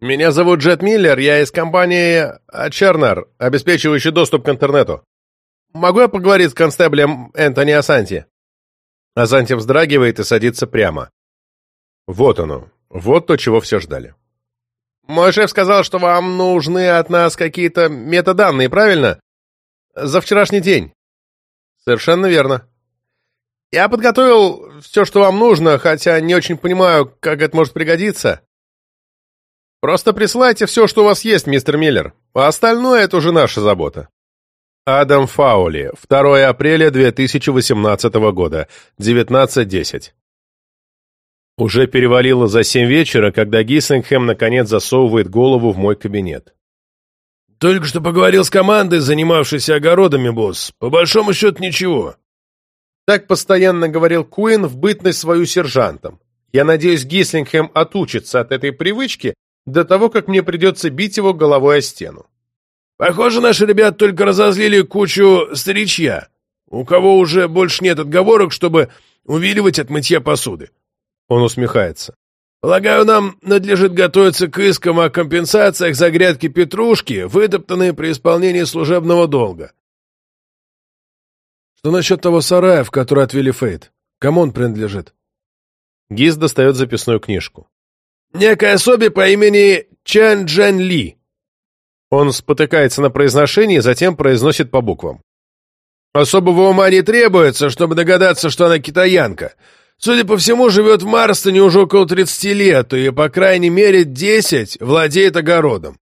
«Меня зовут Джет Миллер, я из компании Чернер, обеспечивающей доступ к интернету. Могу я поговорить с констеблем Энтони Асанти?» Асанти вздрагивает и садится прямо. Вот оно, вот то, чего все ждали. «Мой шеф сказал, что вам нужны от нас какие-то метаданные, правильно? За вчерашний день». «Совершенно верно. Я подготовил все, что вам нужно, хотя не очень понимаю, как это может пригодиться. Просто присылайте все, что у вас есть, мистер Миллер, а остальное — это уже наша забота». Адам Фаули, 2 апреля 2018 года, 19.10. Уже перевалило за семь вечера, когда Гиссингхэм наконец засовывает голову в мой кабинет. «Только что поговорил с командой, занимавшейся огородами, босс. По большому счету ничего». Так постоянно говорил Куин в бытность свою сержантом. Я надеюсь, Гислингхэм отучится от этой привычки до того, как мне придется бить его головой о стену. «Похоже, наши ребята только разозлили кучу старичья, у кого уже больше нет отговорок, чтобы увиливать от мытья посуды. Он усмехается. «Полагаю, нам надлежит готовиться к искам о компенсациях за грядки петрушки, вытоптанные при исполнении служебного долга». «Что насчет того сарая, в который отвели Фейт? Кому он принадлежит?» Гиз достает записную книжку. «Некая особе по имени Чан Джен Ли». Он спотыкается на произношении, затем произносит по буквам. «Особого ума не требуется, чтобы догадаться, что она китаянка». Судя по всему, живет в Марстоне уже около 30 лет, и, по крайней мере, 10 владеет огородом.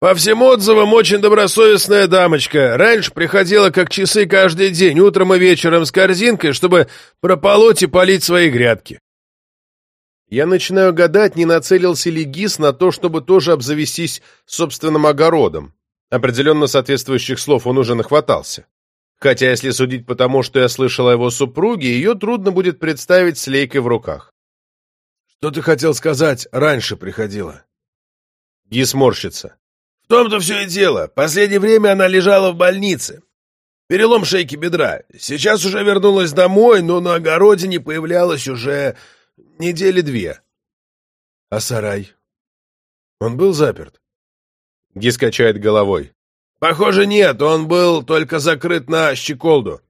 По всем отзывам, очень добросовестная дамочка. Раньше приходила как часы каждый день, утром и вечером с корзинкой, чтобы прополоть и полить свои грядки. Я начинаю гадать, не нацелился ли ГИС на то, чтобы тоже обзавестись собственным огородом. Определенно соответствующих слов он уже нахватался. Хотя, если судить по тому, что я слышал о его супруге, ее трудно будет представить с лейкой в руках. «Что ты хотел сказать? Раньше приходила». Ги сморщится. «В том-то все и дело. Последнее время она лежала в больнице. Перелом шейки бедра. Сейчас уже вернулась домой, но на огороде не появлялась уже недели две». «А сарай? Он был заперт?» Ги скачает головой. «Похоже, нет, он был только закрыт на щеколду.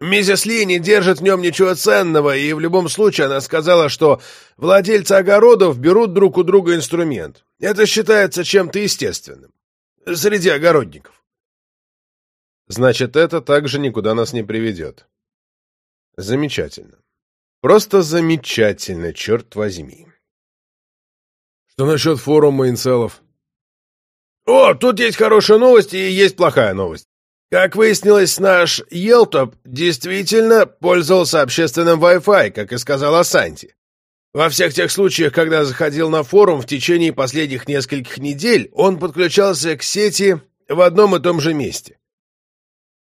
Миссис Ли не держит в нем ничего ценного, и в любом случае она сказала, что владельцы огородов берут друг у друга инструмент. Это считается чем-то естественным. Среди огородников. Значит, это также никуда нас не приведет. Замечательно. Просто замечательно, черт возьми. Что насчет форума инцелов? О, тут есть хорошая новость и есть плохая новость. Как выяснилось, наш Елтоп действительно пользовался общественным Wi-Fi, как и сказал Асанти. Во всех тех случаях, когда заходил на форум в течение последних нескольких недель, он подключался к сети в одном и том же месте.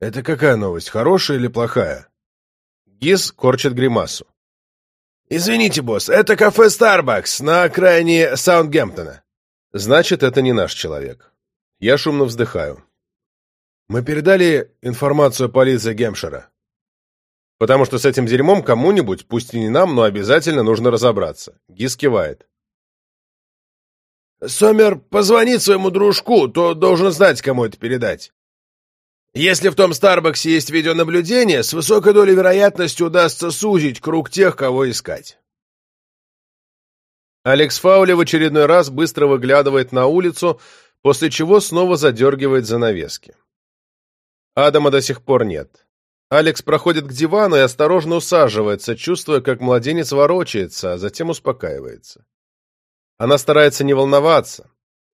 Это какая новость, хорошая или плохая? Гиз корчит гримасу. Извините, босс, это кафе Starbucks на окраине Саундгемптона. Значит, это не наш человек. Я шумно вздыхаю. Мы передали информацию полиции Гемшира. Потому что с этим дерьмом кому-нибудь, пусть и не нам, но обязательно нужно разобраться. Гис кивает. Сомер позвонит своему дружку, то должен знать, кому это передать. Если в том Старбаксе есть видеонаблюдение, с высокой долей вероятности удастся сузить круг тех, кого искать. Алекс Фаули в очередной раз быстро выглядывает на улицу, после чего снова задергивает занавески. Адама до сих пор нет. Алекс проходит к дивану и осторожно усаживается, чувствуя, как младенец ворочается, а затем успокаивается. Она старается не волноваться,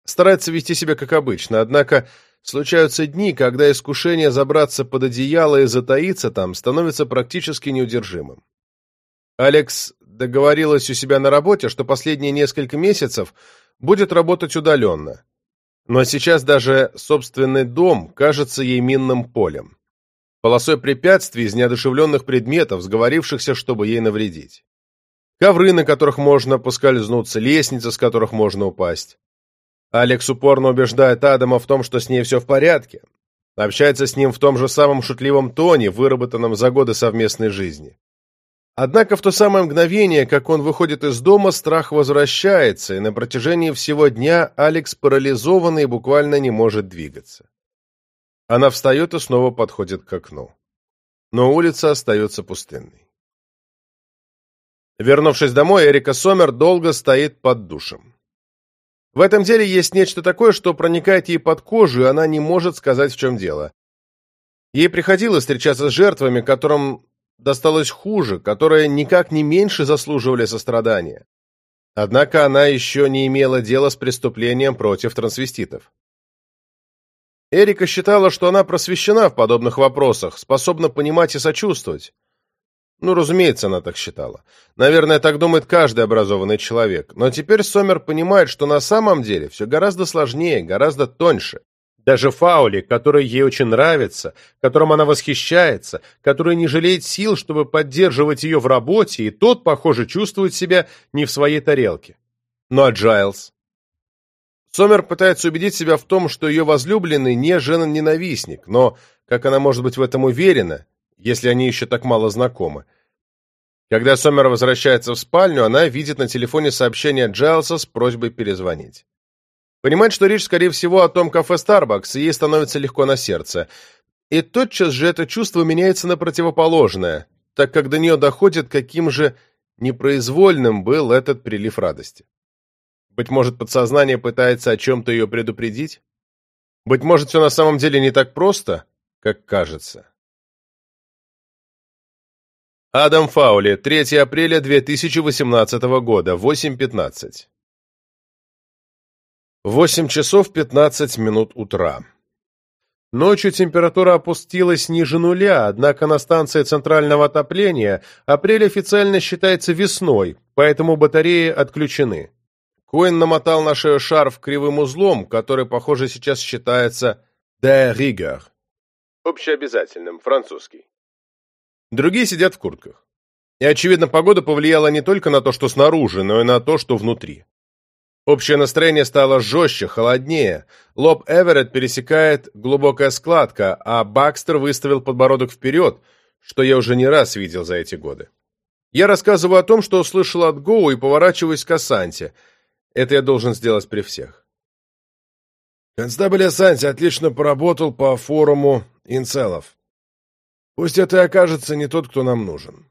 старается вести себя как обычно, однако случаются дни, когда искушение забраться под одеяло и затаиться там становится практически неудержимым. Алекс договорилась у себя на работе, что последние несколько месяцев будет работать удаленно. Но сейчас даже собственный дом кажется ей минным полем. Полосой препятствий из неодушевленных предметов, сговорившихся, чтобы ей навредить. Ковры, на которых можно поскользнуться, лестницы, с которых можно упасть. Алекс упорно убеждает Адама в том, что с ней все в порядке. Общается с ним в том же самом шутливом тоне, выработанном за годы совместной жизни. Однако в то самое мгновение, как он выходит из дома, страх возвращается, и на протяжении всего дня Алекс парализованный и буквально не может двигаться. Она встает и снова подходит к окну. Но улица остается пустынной. Вернувшись домой, Эрика Сомер долго стоит под душем. В этом деле есть нечто такое, что проникает ей под кожу, и она не может сказать, в чем дело. Ей приходилось встречаться с жертвами, которым досталось хуже, которые никак не меньше заслуживали сострадания. Однако она еще не имела дела с преступлением против трансвеститов. Эрика считала, что она просвещена в подобных вопросах, способна понимать и сочувствовать. Ну, разумеется, она так считала. Наверное, так думает каждый образованный человек. Но теперь Сомер понимает, что на самом деле все гораздо сложнее, гораздо тоньше. Даже Фаули, который ей очень нравится, которым она восхищается, который не жалеет сил, чтобы поддерживать ее в работе, и тот, похоже, чувствует себя не в своей тарелке. Ну а Джайлз? Сомер пытается убедить себя в том, что ее возлюбленный не жена-ненавистник, но как она может быть в этом уверена, если они еще так мало знакомы? Когда Сомер возвращается в спальню, она видит на телефоне сообщение Джайлса с просьбой перезвонить. Понимает, что речь, скорее всего, о том кафе Starbucks, и ей становится легко на сердце. И тотчас же это чувство меняется на противоположное, так как до нее доходит, каким же непроизвольным был этот прилив радости. Быть может, подсознание пытается о чем-то ее предупредить? Быть может, все на самом деле не так просто, как кажется. Адам Фаули, 3 апреля 2018 года, 8.15. Восемь часов пятнадцать минут утра. Ночью температура опустилась ниже нуля, однако на станции центрального отопления апрель официально считается весной, поэтому батареи отключены. Коэн намотал на шею шарф кривым узлом, который, похоже, сейчас считается «de rigueur» — общеобязательным, французский. Другие сидят в куртках. И, очевидно, погода повлияла не только на то, что снаружи, но и на то, что внутри. Общее настроение стало жестче, холоднее. Лоб Эверетт пересекает глубокая складка, а Бакстер выставил подбородок вперед, что я уже не раз видел за эти годы. Я рассказываю о том, что услышал от Гоу и поворачиваюсь к Асанте. Это я должен сделать при всех. Констабль Асанти отлично поработал по форуму инцелов. Пусть это и окажется не тот, кто нам нужен.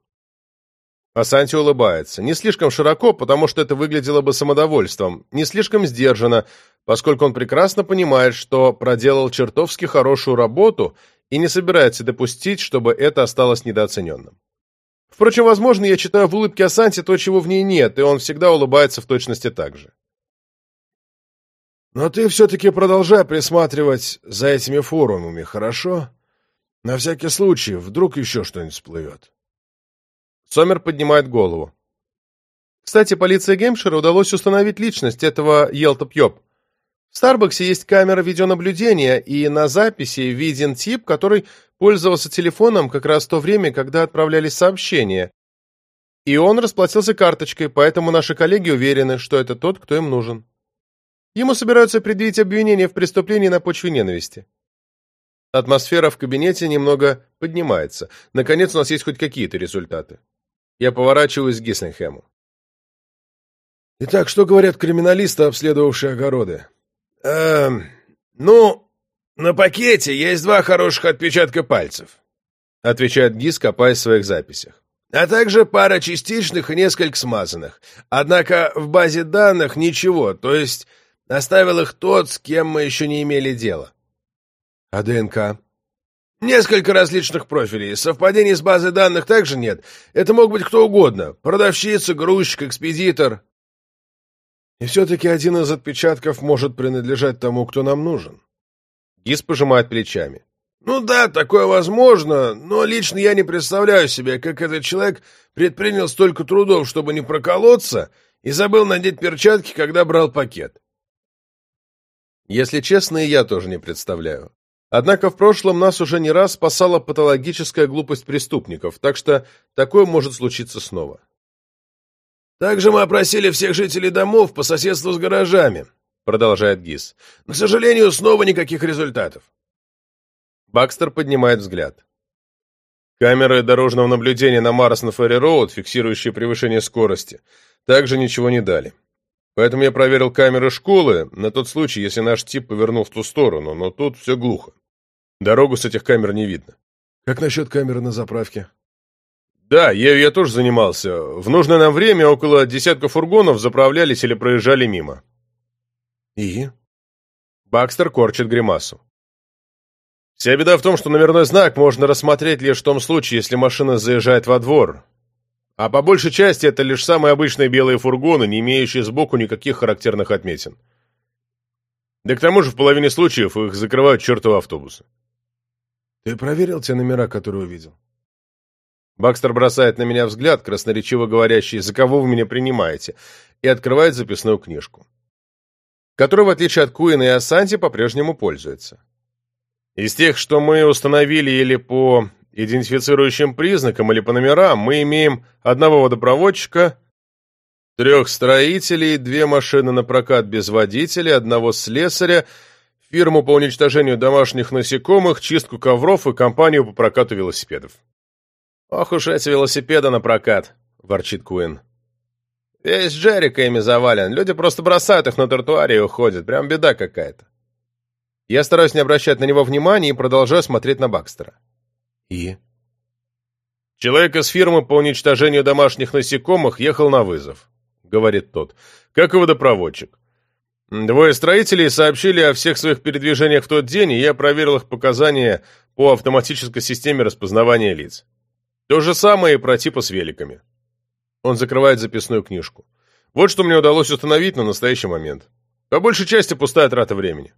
Асанти улыбается. Не слишком широко, потому что это выглядело бы самодовольством, не слишком сдержанно, поскольку он прекрасно понимает, что проделал чертовски хорошую работу и не собирается допустить, чтобы это осталось недооцененным. Впрочем, возможно, я читаю в улыбке Асанти то, чего в ней нет, и он всегда улыбается в точности так же. Но ты все-таки продолжай присматривать за этими форумами, хорошо? На всякий случай, вдруг еще что-нибудь всплывет. Сомер поднимает голову. Кстати, полиции Геймшира удалось установить личность этого Елтоп-Йоп. В Старбаксе есть камера видеонаблюдения, и на записи виден тип, который пользовался телефоном как раз в то время, когда отправлялись сообщения. И он расплатился карточкой, поэтому наши коллеги уверены, что это тот, кто им нужен. Ему собираются предъявить обвинение в преступлении на почве ненависти. Атмосфера в кабинете немного поднимается. Наконец, у нас есть хоть какие-то результаты. Я поворачиваюсь к Гиссенхэму. Итак, что говорят криминалисты, обследовавшие огороды? Эм, ну, на пакете есть два хороших отпечатка пальцев, отвечает Гис, копаясь в своих записях. А также пара частичных и несколько смазанных. Однако в базе данных ничего, то есть оставил их тот, с кем мы еще не имели дела. А ДНК? Несколько различных профилей. Совпадений с базой данных также нет. Это мог быть кто угодно. Продавщица, грузчик, экспедитор. И все-таки один из отпечатков может принадлежать тому, кто нам нужен. Гис пожимает плечами. Ну да, такое возможно, но лично я не представляю себе, как этот человек предпринял столько трудов, чтобы не проколоться, и забыл надеть перчатки, когда брал пакет. Если честно, я тоже не представляю. Однако в прошлом нас уже не раз спасала патологическая глупость преступников, так что такое может случиться снова. «Также мы опросили всех жителей домов по соседству с гаражами», — продолжает ГИС. «Но, к сожалению, снова никаких результатов». Бакстер поднимает взгляд. Камеры дорожного наблюдения на Марсон Ферри Роуд, фиксирующие превышение скорости, также ничего не дали. Поэтому я проверил камеры школы на тот случай, если наш тип повернул в ту сторону, но тут все глухо. Дорогу с этих камер не видно. Как насчет камеры на заправке? Да, ею я тоже занимался. В нужное нам время около десятка фургонов заправлялись или проезжали мимо. И? Бакстер корчит гримасу. Вся беда в том, что номерной знак можно рассмотреть лишь в том случае, если машина заезжает во двор. А по большей части это лишь самые обычные белые фургоны, не имеющие сбоку никаких характерных отметин. Да к тому же в половине случаев их закрывают чертовы автобусы. Ты проверил те номера, которые увидел? Бакстер бросает на меня взгляд, красноречиво говорящий, за кого вы меня принимаете, и открывает записную книжку, которой, в отличие от Куина и Асанти, по-прежнему пользуется. Из тех, что мы установили или по идентифицирующим признакам, или по номерам, мы имеем одного водопроводчика, трех строителей, две машины на прокат без водителя, одного слесаря, фирму по уничтожению домашних насекомых, чистку ковров и компанию по прокату велосипедов. «Ох уж эти велосипеды на прокат», — ворчит Куин. «Весь Джерика ими завален. Люди просто бросают их на тротуаре и уходят. Прям беда какая-то». Я стараюсь не обращать на него внимания и продолжаю смотреть на Бакстера. И? «Человек из фирмы по уничтожению домашних насекомых ехал на вызов», — говорит тот, — «как и водопроводчик. Двое строителей сообщили о всех своих передвижениях в тот день, и я проверил их показания по автоматической системе распознавания лиц. То же самое и про типа с великами. Он закрывает записную книжку. Вот что мне удалось установить на настоящий момент. По большей части пустая трата времени.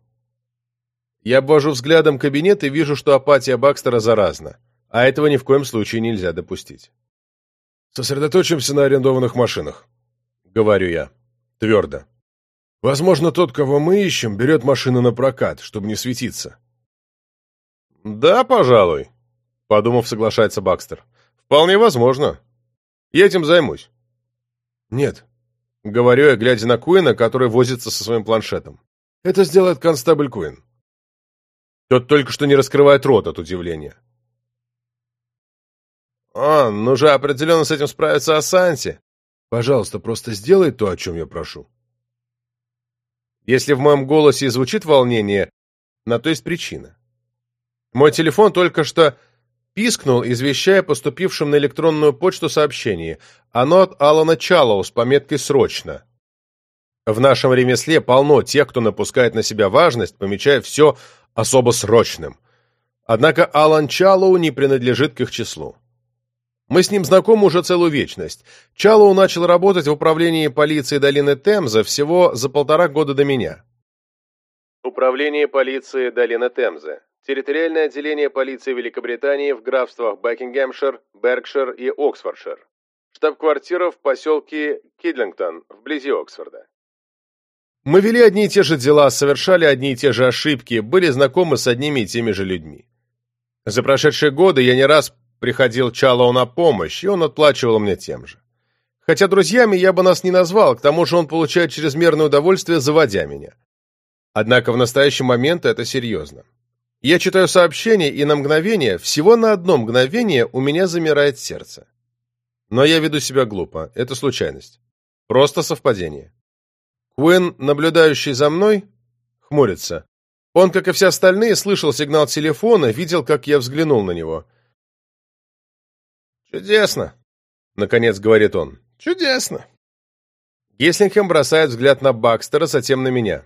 Я обвожу взглядом кабинет и вижу, что апатия Бакстера заразна, а этого ни в коем случае нельзя допустить. Сосредоточимся на арендованных машинах, говорю я, твердо. Возможно, тот, кого мы ищем, берет машину на прокат, чтобы не светиться. Да, пожалуй, подумав, соглашается Бакстер. Вполне возможно. Я этим займусь. Нет. Говорю я, глядя на Куина, который возится со своим планшетом. Это сделает констабль Куин. Тот только что не раскрывает рот от удивления. «А, ну же определенно с этим справится Асанти. Пожалуйста, просто сделай то, о чем я прошу». Если в моем голосе звучит волнение, на то есть причина. Мой телефон только что Пискнул, извещая поступившим на электронную почту сообщение. Оно от Алана Чалоу с пометкой «Срочно». В нашем ремесле полно тех, кто напускает на себя важность, помечая все особо срочным. Однако Алан Чалоу не принадлежит к их числу. Мы с ним знакомы уже целую вечность. Чалоу начал работать в управлении полиции долины Темза всего за полтора года до меня. Управление полиции долины Темза территориальное отделение полиции Великобритании в графствах Бекингемшир, Беркшир и Оксфордшир. Штаб-квартира в поселке Кидлингтон, вблизи Оксфорда. Мы вели одни и те же дела, совершали одни и те же ошибки, были знакомы с одними и теми же людьми. За прошедшие годы я не раз приходил Чалоу на помощь, и он отплачивал мне тем же. Хотя друзьями я бы нас не назвал, к тому же он получает чрезмерное удовольствие, заводя меня. Однако в настоящий момент это серьезно. Я читаю сообщение, и на мгновение, всего на одно мгновение, у меня замирает сердце. Но я веду себя глупо. Это случайность. Просто совпадение. Куин, наблюдающий за мной, хмурится. Он, как и все остальные, слышал сигнал телефона, видел, как я взглянул на него. «Чудесно!» — наконец говорит он. «Чудесно!» Геслингем бросает взгляд на Бакстера, затем на меня.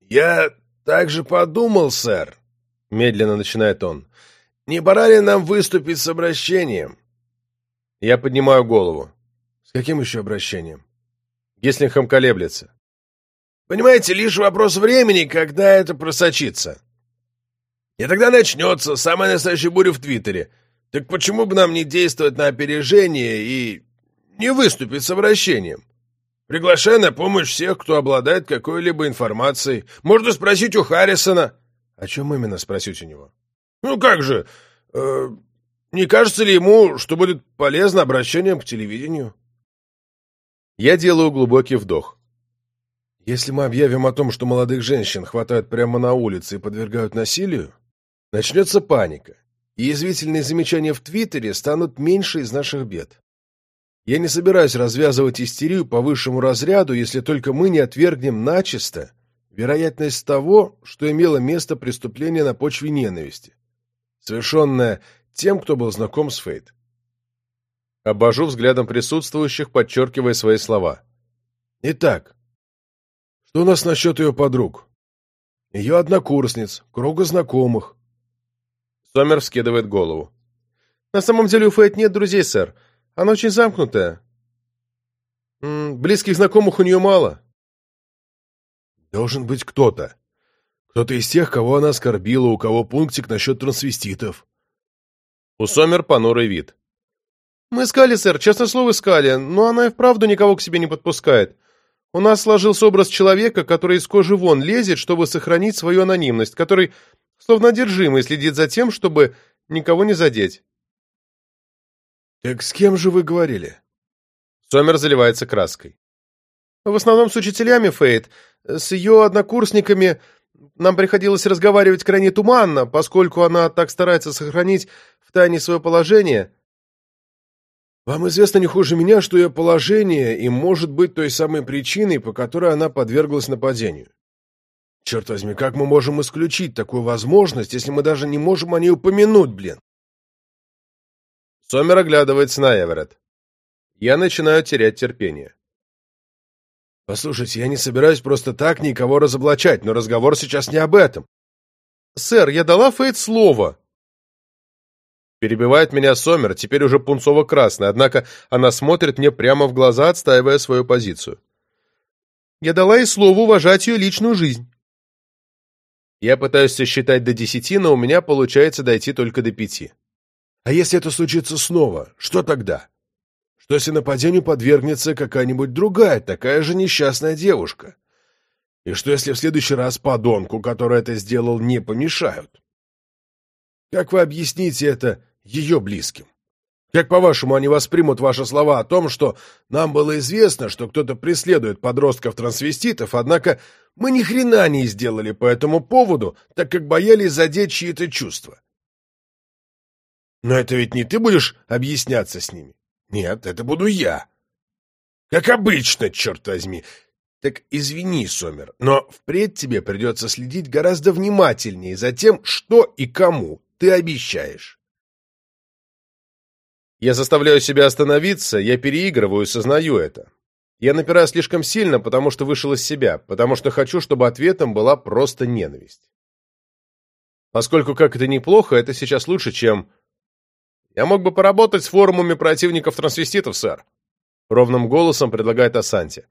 «Я также подумал, сэр», — медленно начинает он. «Не пора ли нам выступить с обращением?» Я поднимаю голову. «С каким еще обращением?» Геслингхэм колеблется. «Понимаете, лишь вопрос времени, когда это просочится. И тогда начнется самая настоящая буря в Твиттере. Так почему бы нам не действовать на опережение и не выступить с обращением? Приглашая на помощь всех, кто обладает какой-либо информацией. Можно спросить у Харрисона». О чем именно спросить у него? Ну как же, э, не кажется ли ему, что будет полезно обращением к телевидению? Я делаю глубокий вдох. Если мы объявим о том, что молодых женщин хватают прямо на улице и подвергают насилию, начнется паника. И язвительные замечания в Твиттере станут меньше из наших бед. Я не собираюсь развязывать истерию по высшему разряду, если только мы не отвергнем начисто вероятность того, что имело место преступление на почве ненависти, совершенное тем, кто был знаком с Фейт. Обожу взглядом присутствующих, подчеркивая свои слова. Итак, что у нас насчет ее подруг? Ее однокурсниц, круга знакомых. Сомер вскидывает голову. На самом деле у Фейт нет друзей, сэр. Она очень замкнутая. М -м, близких знакомых у нее мало. Должен быть кто-то. Кто-то из тех, кого она оскорбила, у кого пунктик насчет трансвеститов. У Сомер понурый вид. Мы искали, сэр, честное слово искали, но она и вправду никого к себе не подпускает. У нас сложился образ человека, который из кожи вон лезет, чтобы сохранить свою анонимность, который словно одержимый следит за тем, чтобы никого не задеть. Так с кем же вы говорили? Сомер заливается краской. В основном с учителями Фейт, с ее однокурсниками нам приходилось разговаривать крайне туманно, поскольку она так старается сохранить в тайне свое положение. Вам известно не хуже меня, что ее положение и может быть той самой причиной, по которой она подверглась нападению. Черт возьми, как мы можем исключить такую возможность, если мы даже не можем о ней упомянуть, блин? Сомер оглядывается на Эверетт. Я начинаю терять терпение. Послушайте, я не собираюсь просто так никого разоблачать, но разговор сейчас не об этом. Сэр, я дала Фейт слово. Перебивает меня Сомер, теперь уже пунцово-красный, однако она смотрит мне прямо в глаза, отстаивая свою позицию. Я дала ей слово уважать ее личную жизнь. Я пытаюсь сосчитать до десяти, но у меня получается дойти только до пяти. А если это случится снова, что тогда? что если нападению подвергнется какая-нибудь другая, такая же несчастная девушка? И что если в следующий раз подонку, который это сделал, не помешают? Как вы объясните это ее близким? Как, по-вашему, они воспримут ваши слова о том, что нам было известно, что кто-то преследует подростков-трансвеститов, однако мы ни хрена не сделали по этому поводу, так как боялись задеть чьи-то чувства? Но это ведь не ты будешь объясняться с ними. Нет, это буду я. Как обычно, черт возьми. Так извини, Сомер, но впредь тебе придется следить гораздо внимательнее за тем, что и кому ты обещаешь. Я заставляю себя остановиться, я переигрываю, сознаю это. Я напираю слишком сильно, потому что вышел из себя, потому что хочу, чтобы ответом была просто ненависть. Поскольку, как это неплохо, это сейчас лучше, чем я мог бы поработать с форумами противников-трансвеститов, сэр. Ровным голосом предлагает Асанти.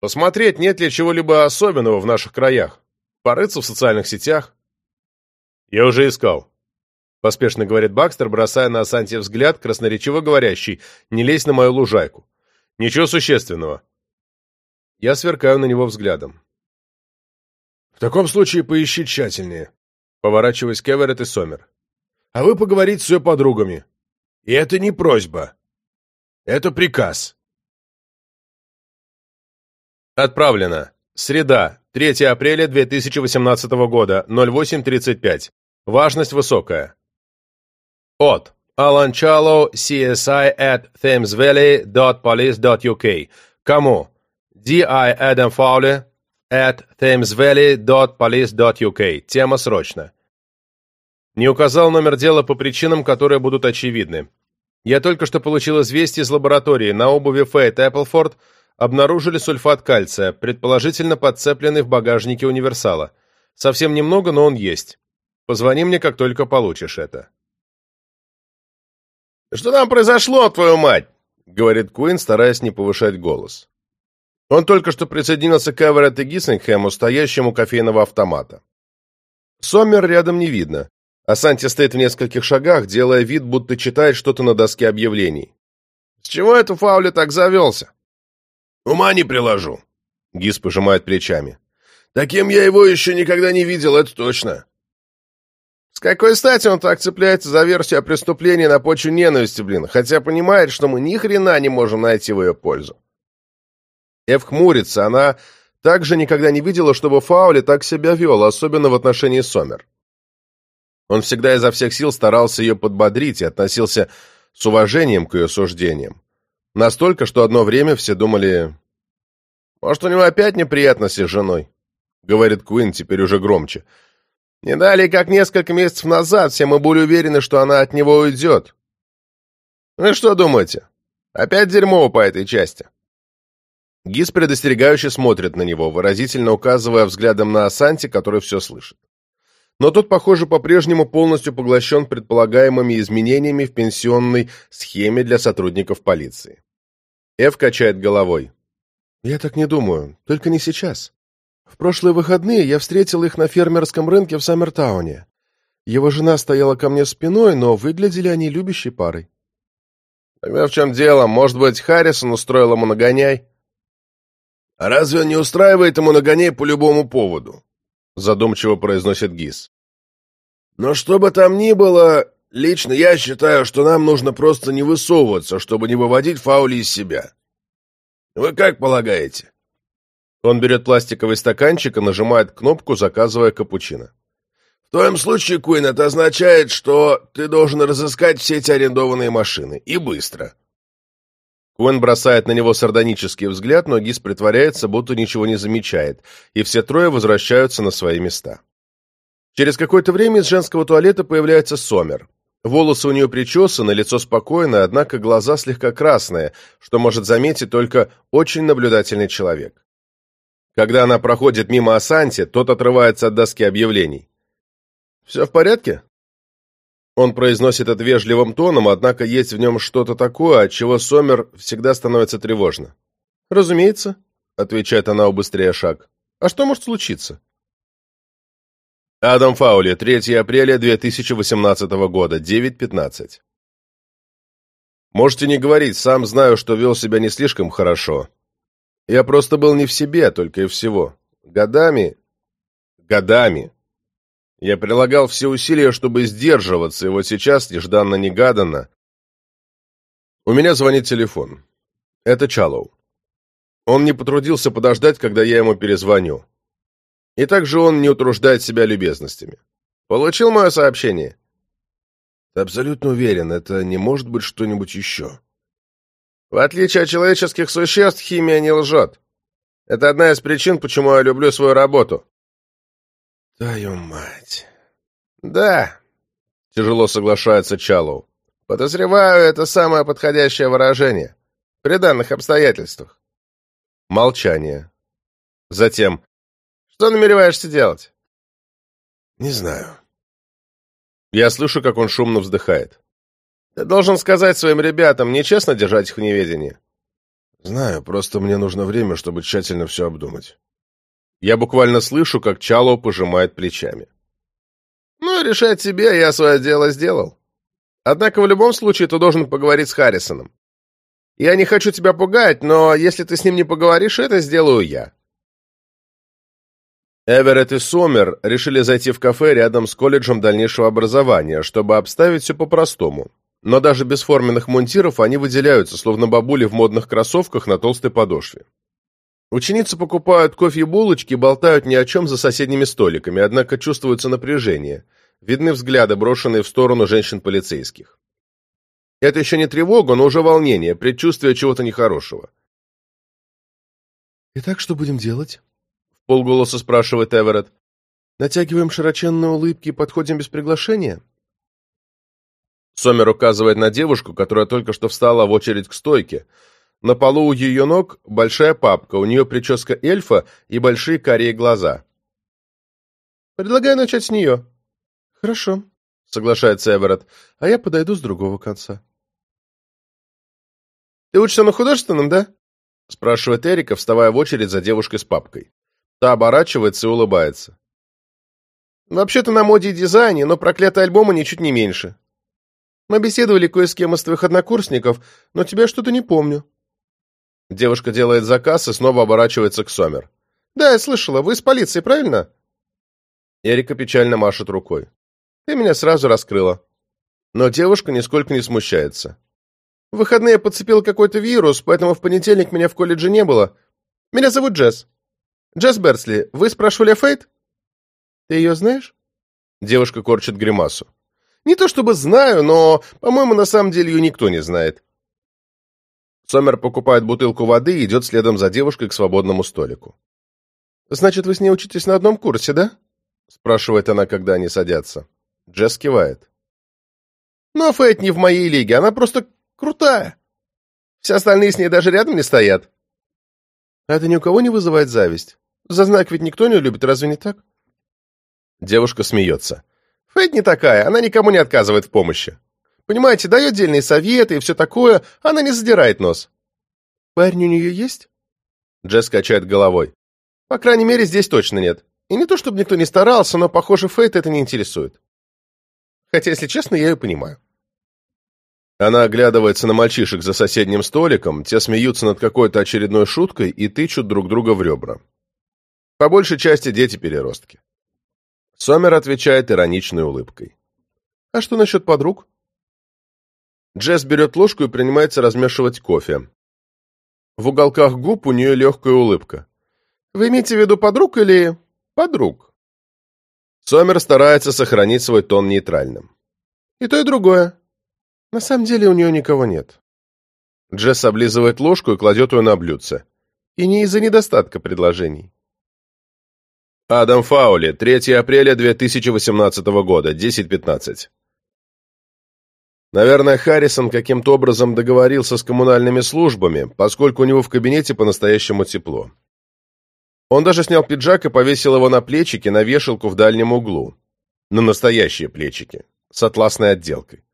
Посмотреть, нет ли чего-либо особенного в наших краях. Порыться в социальных сетях. Я уже искал. Поспешно говорит Бакстер, бросая на Асанти взгляд, красноречиво говорящий, не лезь на мою лужайку. Ничего существенного. Я сверкаю на него взглядом. В таком случае поищи тщательнее. Поворачиваясь к Эверетт и Сомер. А вы поговорите с ее подругами. И это не просьба. Это приказ. Отправлено. Среда, 3 апреля 2018 года, 08.35. Важность высокая. От. Alan Charlo, CSI at thamesvalley.police.uk. Кому? D.I. Adam Fowler at thamesvalley.police.uk. Тема срочно. Не указал номер дела по причинам, которые будут очевидны. Я только что получил известие из лаборатории. На обуви Фейт Эпплфорд обнаружили сульфат кальция, предположительно подцепленный в багажнике универсала. Совсем немного, но он есть. Позвони мне, как только получишь это. «Что там произошло, твою мать?» — говорит Куин, стараясь не повышать голос. Он только что присоединился к Эверетт и Гиссингхэму, стоящему кофейного автомата. Сомер рядом не видно. А Санти стоит в нескольких шагах, делая вид, будто читает что-то на доске объявлений. «С чего это Фаули так завелся?» «Ума не приложу», — Гис пожимает плечами. «Таким я его еще никогда не видел, это точно». «С какой стати он так цепляется за версию о преступлении на почве ненависти, блин, хотя понимает, что мы ни хрена не можем найти в ее пользу?» Эв хмурится, она также никогда не видела, чтобы Фаули так себя вел, особенно в отношении Сомер. Он всегда изо всех сил старался ее подбодрить и относился с уважением к ее суждениям. Настолько, что одно время все думали, «Может, у него опять неприятности с женой?» — говорит Куин теперь уже громче. «Не далее, как несколько месяцев назад, все мы были уверены, что она от него уйдет. Вы что думаете? Опять дерьмо по этой части?» Гис предостерегающе смотрит на него, выразительно указывая взглядом на Асанти, который все слышит. Но тот, похоже, по-прежнему полностью поглощен предполагаемыми изменениями в пенсионной схеме для сотрудников полиции. Эв качает головой. «Я так не думаю, только не сейчас. В прошлые выходные я встретил их на фермерском рынке в Саммертауне. Его жена стояла ко мне спиной, но выглядели они любящей парой». «Тогда в чем дело? Может быть, Харрисон устроил ему нагоняй?» «А разве он не устраивает ему нагоняй по любому поводу?» Задумчиво произносит Гис. «Но что бы там ни было, лично я считаю, что нам нужно просто не высовываться, чтобы не выводить фаули из себя. Вы как полагаете?» Он берет пластиковый стаканчик и нажимает кнопку, заказывая капучино. «В твоем случае, Куин, это означает, что ты должен разыскать все эти арендованные машины. И быстро». Куэн бросает на него сардонический взгляд, но Гис притворяется, будто ничего не замечает, и все трое возвращаются на свои места. Через какое-то время из женского туалета появляется Сомер. Волосы у нее причесаны, лицо спокойное, однако глаза слегка красные, что может заметить только очень наблюдательный человек. Когда она проходит мимо Асанти, тот отрывается от доски объявлений. «Все в порядке?» Он произносит это вежливым тоном, однако есть в нем что-то такое, от чего Сомер всегда становится тревожно. «Разумеется», — отвечает она, убыстряя шаг. «А что может случиться?» Адам Фаули, 3 апреля 2018 года, 9.15. Можете не говорить, сам знаю, что вел себя не слишком хорошо. Я просто был не в себе, только и всего. Годами, годами я прилагал все усилия, чтобы сдерживаться, и вот сейчас, нежданно-негаданно, у меня звонит телефон. Это Чалоу. Он не потрудился подождать, когда я ему перезвоню. И также он не утруждает себя любезностями. Получил мое сообщение? абсолютно уверен, это не может быть что-нибудь еще. В отличие от человеческих существ, химия не лжет. Это одна из причин, почему я люблю свою работу. «Твою мать!» «Да», — тяжело соглашается Чалоу. «Подозреваю, это самое подходящее выражение. При данных обстоятельствах». Молчание. Затем. «Что намереваешься делать?» «Не знаю». Я слышу, как он шумно вздыхает. «Ты должен сказать своим ребятам, нечестно держать их в неведении». «Знаю, просто мне нужно время, чтобы тщательно все обдумать». Я буквально слышу, как Чало пожимает плечами. «Ну, решать себе, я свое дело сделал. Однако в любом случае ты должен поговорить с Харрисоном. Я не хочу тебя пугать, но если ты с ним не поговоришь, это сделаю я». Эверетт и Сомер решили зайти в кафе рядом с колледжем дальнейшего образования, чтобы обставить все по-простому. Но даже без форменных мунтиров они выделяются, словно бабули в модных кроссовках на толстой подошве. Ученицы покупают кофе и булочки болтают ни о чем за соседними столиками, однако чувствуется напряжение. Видны взгляды, брошенные в сторону женщин-полицейских. Это еще не тревога, но уже волнение, предчувствие чего-то нехорошего. «Итак, что будем делать?» — в полголоса спрашивает Эверетт. «Натягиваем широченные улыбки и подходим без приглашения?» Сомер указывает на девушку, которая только что встала в очередь к стойке — на полу у ее ног большая папка, у нее прическа эльфа и большие карие глаза. «Предлагаю начать с нее». «Хорошо», — соглашается Эверетт, «а я подойду с другого конца». «Ты учишься на художественном, да?» — спрашивает Эрика, вставая в очередь за девушкой с папкой. Та оборачивается и улыбается. «Вообще-то на моде и дизайне, но проклятые альбомы ничуть не меньше. Мы беседовали кое с кем из твоих однокурсников, но тебя что-то не помню». Девушка делает заказ и снова оборачивается к Сомер. «Да, я слышала. Вы из полиции, правильно?» Эрика печально машет рукой. «Ты меня сразу раскрыла». Но девушка нисколько не смущается. «В выходные я подцепила какой-то вирус, поэтому в понедельник меня в колледже не было. Меня зовут Джесс. Джесс Берсли. Вы спрашивали о Фейт?» «Ты ее знаешь?» Девушка корчит гримасу. Не то чтобы знаю, но, по-моему, на самом деле ее никто не знает. Сомер покупает бутылку воды и идет следом за девушкой к свободному столику. «Значит, вы с ней учитесь на одном курсе, да?» спрашивает она, когда они садятся. Джесс кивает. «Но Фейт не в моей лиге, она просто крутая. Все остальные с ней даже рядом не стоят». «А это ни у кого не вызывает зависть? За знак ведь никто не любит, разве не так?» Девушка смеется. «Фейт не такая, она никому не отказывает в помощи. Понимаете, дает дельные советы и все такое, она не задирает нос». «Парень у нее есть?» Джесс качает головой. «По крайней мере, здесь точно нет. И не то, чтобы никто не старался, но, похоже, Фейт это не интересует. Хотя, если честно, я ее понимаю». Она оглядывается на мальчишек за соседним столиком, те смеются над какой-то очередной шуткой и тычут друг друга в ребра. По большей части дети-переростки. Сомер отвечает ироничной улыбкой. «А что насчет подруг?» Джесс берет ложку и принимается размешивать кофе. В уголках губ у нее легкая улыбка. «Вы имеете в виду подруг или подруг?» Сомер старается сохранить свой тон нейтральным. «И то, и другое. На самом деле у нее никого нет». Джесс облизывает ложку и кладет ее на блюдце. И не из-за недостатка предложений. Адам Фаули, 3 апреля 2018 года, 10.15. Наверное, Харрисон каким-то образом договорился с коммунальными службами, поскольку у него в кабинете по-настоящему тепло. Он даже снял пиджак и повесил его на плечики на вешалку в дальнем углу. На настоящие плечики, с атласной отделкой.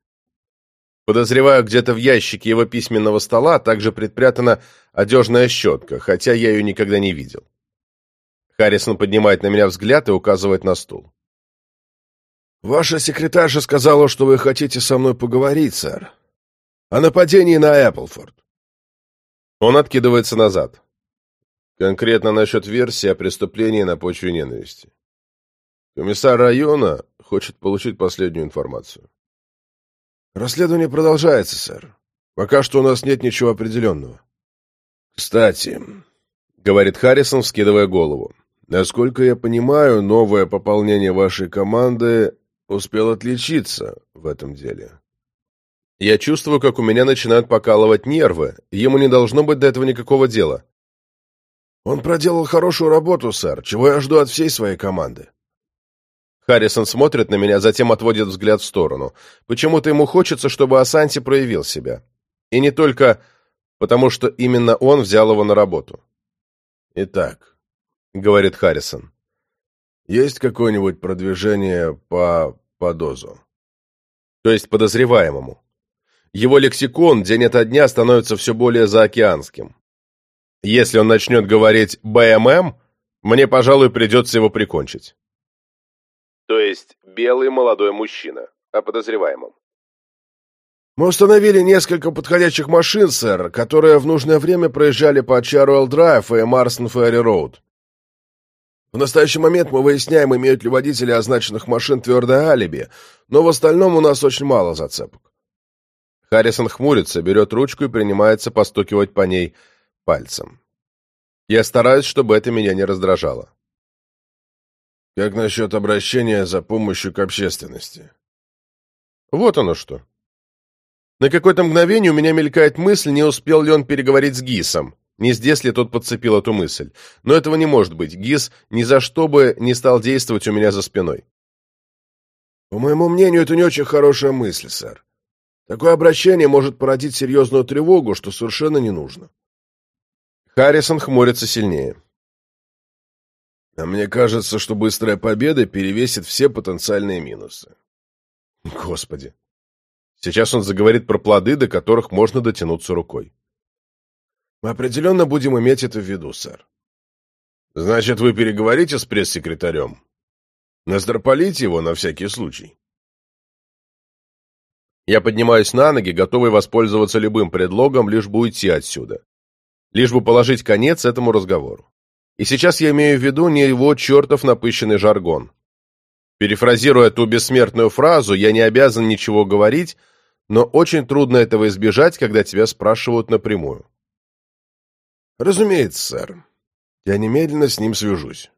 Подозреваю, где-то в ящике его письменного стола также предпрятана одежная щетка, хотя я ее никогда не видел. Харрисон поднимает на меня взгляд и указывает на стул. «Ваша секретарша сказала, что вы хотите со мной поговорить, сэр. О нападении на Эпплфорд». Он откидывается назад. Конкретно насчет версии о преступлении на почве ненависти. Комиссар района хочет получить последнюю информацию. Расследование продолжается, сэр. Пока что у нас нет ничего определенного. Кстати, — говорит Харрисон, вскидывая голову, Насколько я понимаю, новое пополнение вашей команды успел отличиться в этом деле. Я чувствую, как у меня начинают покалывать нервы, ему не должно быть до этого никакого дела. Он проделал хорошую работу, сэр, чего я жду от всей своей команды. Харрисон смотрит на меня, затем отводит взгляд в сторону. Почему-то ему хочется, чтобы Асанти проявил себя. И не только потому, что именно он взял его на работу. Итак, — говорит Харрисон. «Есть какое-нибудь продвижение по, по дозу?» То есть подозреваемому. Его лексикон день ото дня становится все более заокеанским. Если он начнет говорить «БММ», мне, пожалуй, придется его прикончить. То есть белый молодой мужчина, о подозреваемом. Мы установили несколько подходящих машин, сэр, которые в нужное время проезжали по Чаруэлл Драйв и Марсон Ферри Роуд. В настоящий момент мы выясняем, имеют ли водители означенных машин твердое алиби, но в остальном у нас очень мало зацепок. Харрисон хмурится, берет ручку и принимается постукивать по ней пальцем. Я стараюсь, чтобы это меня не раздражало. Как насчет обращения за помощью к общественности? Вот оно что. На какое-то мгновение у меня мелькает мысль, не успел ли он переговорить с Гисом. Не здесь ли тот подцепил эту мысль? Но этого не может быть. Гиз ни за что бы не стал действовать у меня за спиной. По моему мнению, это не очень хорошая мысль, сэр. Такое обращение может породить серьезную тревогу, что совершенно не нужно. Харрисон хмурится сильнее. А мне кажется, что быстрая победа перевесит все потенциальные минусы. Господи. Сейчас он заговорит про плоды, до которых можно дотянуться рукой. Мы определенно будем иметь это в виду, сэр. Значит, вы переговорите с пресс-секретарем? Настропалите его на всякий случай. Я поднимаюсь на ноги, готовый воспользоваться любым предлогом, лишь бы уйти отсюда. Лишь бы положить конец этому разговору. И сейчас я имею в виду не его чертов напыщенный жаргон. Перефразируя ту бессмертную фразу, я не обязан ничего говорить, но очень трудно этого избежать, когда тебя спрашивают напрямую. Разумеется, сэр. Я немедленно с ним свяжусь.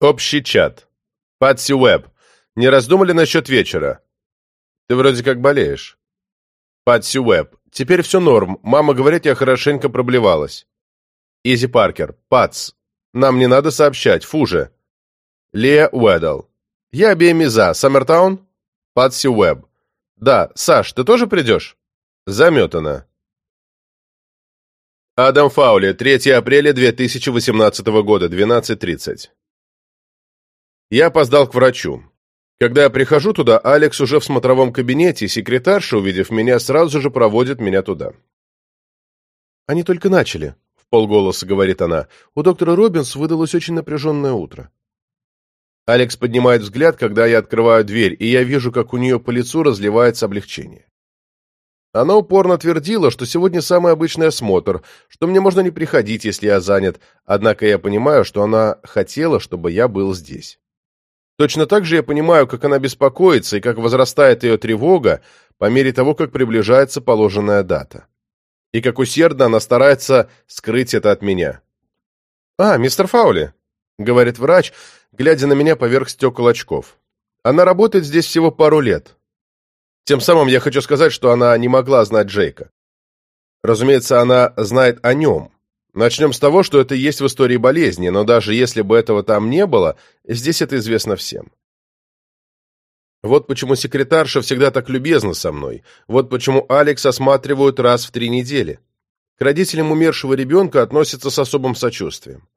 Общий чат. Патси Уэбб, не раздумали насчет вечера? Ты вроде как болеешь. Патси Уэбб, теперь все норм. Мама говорит, я хорошенько проблевалась. Изи Паркер, Патс, нам не надо сообщать, фу же. Лея Уэддл, я обеими за. Саммертаун? Патси Уэбб. Да, Саш, ты тоже придешь? Заметано. Адам Фаули, 3 апреля 2018 года, 12.30. Я опоздал к врачу. Когда я прихожу туда, Алекс уже в смотровом кабинете, и секретарша, увидев меня, сразу же проводит меня туда. «Они только начали», — в полголоса говорит она. «У доктора Робинс выдалось очень напряженное утро». Алекс поднимает взгляд, когда я открываю дверь, и я вижу, как у нее по лицу разливается облегчение. Она упорно твердила, что сегодня самый обычный осмотр, что мне можно не приходить, если я занят, однако я понимаю, что она хотела, чтобы я был здесь. Точно так же я понимаю, как она беспокоится и как возрастает ее тревога по мере того, как приближается положенная дата. И как усердно она старается скрыть это от меня. «А, мистер Фаули», — говорит врач, глядя на меня поверх стекол очков. «Она работает здесь всего пару лет. Тем самым я хочу сказать, что она не могла знать Джейка. Разумеется, она знает о нем, Начнем с того, что это есть в истории болезни, но даже если бы этого там не было, здесь это известно всем. Вот почему секретарша всегда так любезна со мной. Вот почему Алекс осматривают раз в три недели. К родителям умершего ребенка относятся с особым сочувствием.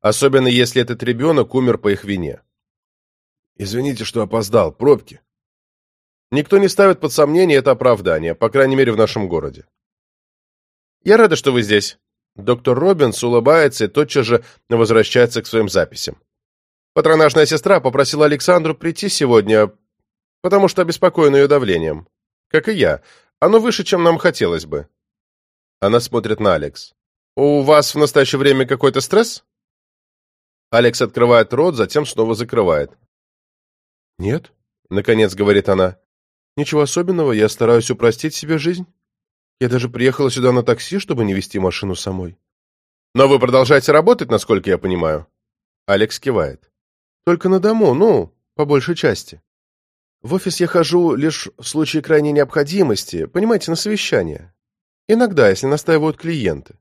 Особенно если этот ребенок умер по их вине. Извините, что опоздал. Пробки. Никто не ставит под сомнение это оправдание, по крайней мере в нашем городе. Я рада, что вы здесь. Доктор Робинс улыбается и тотчас же возвращается к своим записям. Патронажная сестра попросила Александру прийти сегодня, потому что обеспокоена ее давлением. Как и я. Оно выше, чем нам хотелось бы. Она смотрит на Алекс. «У вас в настоящее время какой-то стресс?» Алекс открывает рот, затем снова закрывает. «Нет», — наконец говорит она. «Ничего особенного, я стараюсь упростить себе жизнь». Я даже приехала сюда на такси, чтобы не вести машину самой. Но вы продолжаете работать, насколько я понимаю? Алекс кивает. Только на дому, ну, по большей части. В офис я хожу лишь в случае крайней необходимости, понимаете, на совещание. Иногда, если настаивают клиенты.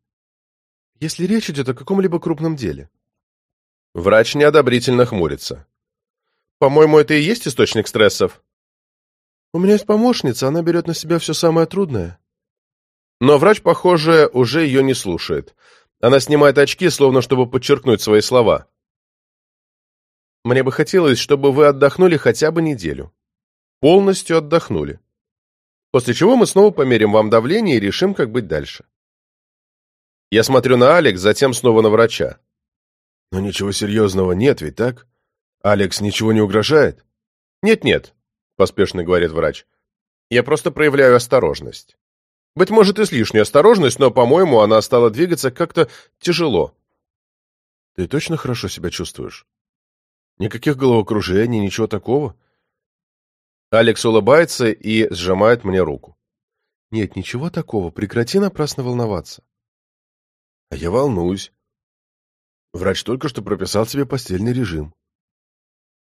Если речь идет о каком-либо крупном деле. Врач неодобрительно хмурится. По-моему, это и есть источник стрессов. У меня есть помощница, она берет на себя все самое трудное. Но врач, похоже, уже ее не слушает. Она снимает очки, словно чтобы подчеркнуть свои слова. Мне бы хотелось, чтобы вы отдохнули хотя бы неделю. Полностью отдохнули. После чего мы снова померим вам давление и решим, как быть дальше. Я смотрю на Алекс, затем снова на врача. Но ничего серьезного нет, ведь так? Алекс ничего не угрожает? Нет-нет, поспешно говорит врач. Я просто проявляю осторожность. Быть может, излишняя осторожность, но, по-моему, она стала двигаться как-то тяжело. Ты точно хорошо себя чувствуешь? Никаких головокружений, ничего такого? Алекс улыбается и сжимает мне руку. Нет, ничего такого. Прекрати напрасно волноваться. А я волнуюсь. Врач только что прописал себе постельный режим.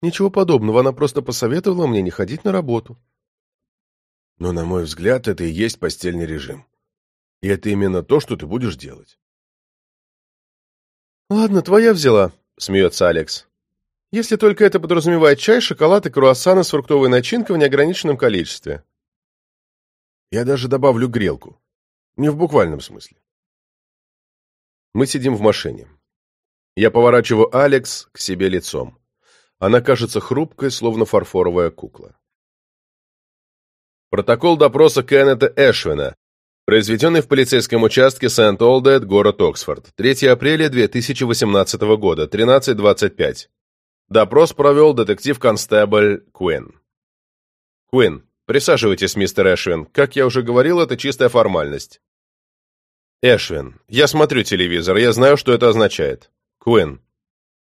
Ничего подобного, она просто посоветовала мне не ходить на работу. Но, на мой взгляд, это и есть постельный режим. И это именно то, что ты будешь делать. «Ладно, твоя взяла», — смеется Алекс. «Если только это подразумевает чай, шоколад и круассаны с фруктовой начинкой в неограниченном количестве». «Я даже добавлю грелку. Не в буквальном смысле». Мы сидим в машине. Я поворачиваю Алекс к себе лицом. Она кажется хрупкой, словно фарфоровая кукла. Протокол допроса Кеннета Эшвина, произведенный в полицейском участке Сент-Олдет, город Оксфорд, 3 апреля 2018 года, 13.25. Допрос провел детектив-констебль Куин. Куин, присаживайтесь, мистер Эшвин. Как я уже говорил, это чистая формальность. Эшвин, я смотрю телевизор, я знаю, что это означает. Куин,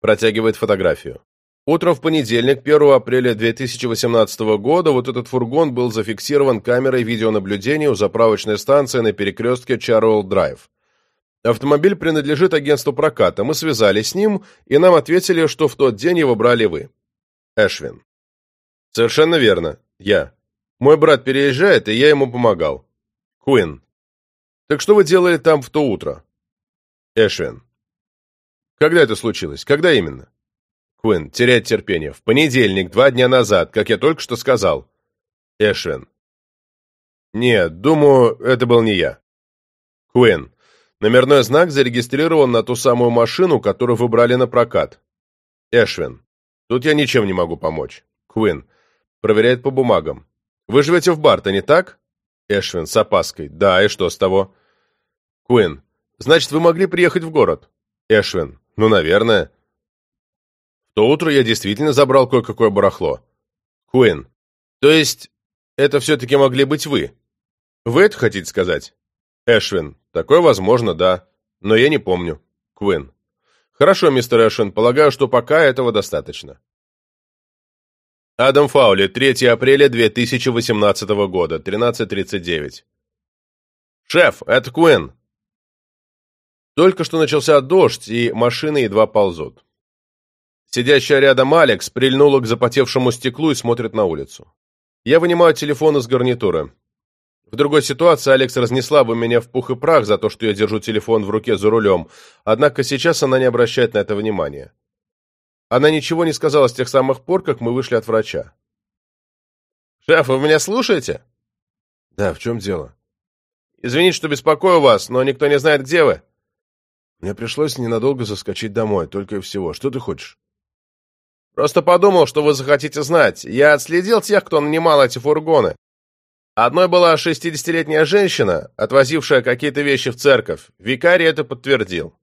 протягивает фотографию. Утром в понедельник, 1 апреля 2018 года, вот этот фургон был зафиксирован камерой видеонаблюдения у заправочной станции на перекрестке Чарвелл-Драйв. Автомобиль принадлежит агентству проката. Мы связались с ним, и нам ответили, что в тот день его брали вы. Эшвин. Совершенно верно. Я. Мой брат переезжает, и я ему помогал. Куин. Так что вы делали там в то утро? Эшвин. Когда это случилось? Когда именно? Куин. Терять терпение. В понедельник, два дня назад, как я только что сказал. Эшвин. Нет, думаю, это был не я. Куин. Номерной знак зарегистрирован на ту самую машину, которую вы брали на прокат. Эшвин. Тут я ничем не могу помочь. Куин. Проверяет по бумагам. Вы живете в Бартоне, так? Эшвин с опаской. Да, и что с того? Куин. Значит, вы могли приехать в город? Эшвин. Ну, наверное. То утро я действительно забрал кое-какое барахло. Куин. То есть, это все-таки могли быть вы? Вы это хотите сказать? Эшвин. Такое возможно, да. Но я не помню. Куин. Хорошо, мистер Эшвин, полагаю, что пока этого достаточно. Адам Фаули, 3 апреля 2018 года, 13.39. «Шеф, это Куин!» Только что начался дождь, и машины едва ползут. Сидящая рядом Алекс прильнула к запотевшему стеклу и смотрит на улицу. Я вынимаю телефон из гарнитуры. В другой ситуации Алекс разнесла бы меня в пух и прах за то, что я держу телефон в руке за рулем, однако сейчас она не обращает на это внимания. Она ничего не сказала с тех самых пор, как мы вышли от врача. «Шеф, вы меня слушаете?» «Да, в чем дело?» «Извините, что беспокою вас, но никто не знает, где вы». «Мне пришлось ненадолго заскочить домой, только и всего. Что ты хочешь?» «Просто подумал, что вы захотите знать. Я отследил тех, кто нанимал эти фургоны. Одной была шестидесятилетняя женщина, отвозившая какие-то вещи в церковь. Викарий это подтвердил.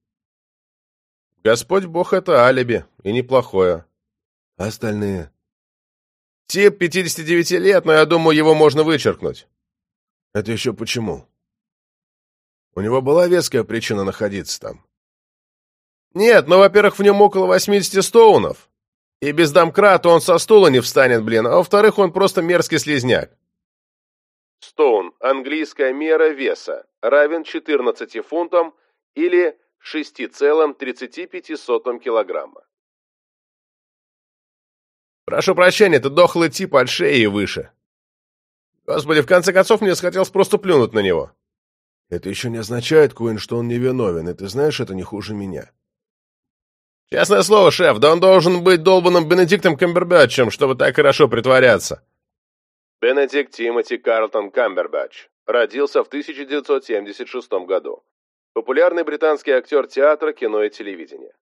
Господь Бог — это алиби, и неплохое. А остальные? Тип 59 лет, но я думаю, его можно вычеркнуть. Это еще почему? У него была веская причина находиться там? Нет, но, во-первых, в нем около 80 стоунов. И без домкрата он со стула не встанет, блин, а во-вторых, он просто мерзкий слезняк. Стоун – английская мера веса, равен 14 фунтам или 6,35 килограмма. Прошу прощения, это дохлый тип от шеи и выше. Господи, в конце концов, мне захотелось просто плюнуть на него. Это еще не означает, Куин, что он невиновен, и ты знаешь, это не хуже меня. Честное слово, шеф, да он должен быть долбанным Бенедиктом Камбербэтчем, чтобы так хорошо притворяться. Бенедикт Тимоти Карлтон Камбербэтч родился в 1976 году. Популярный британский актер театра, кино и телевидения.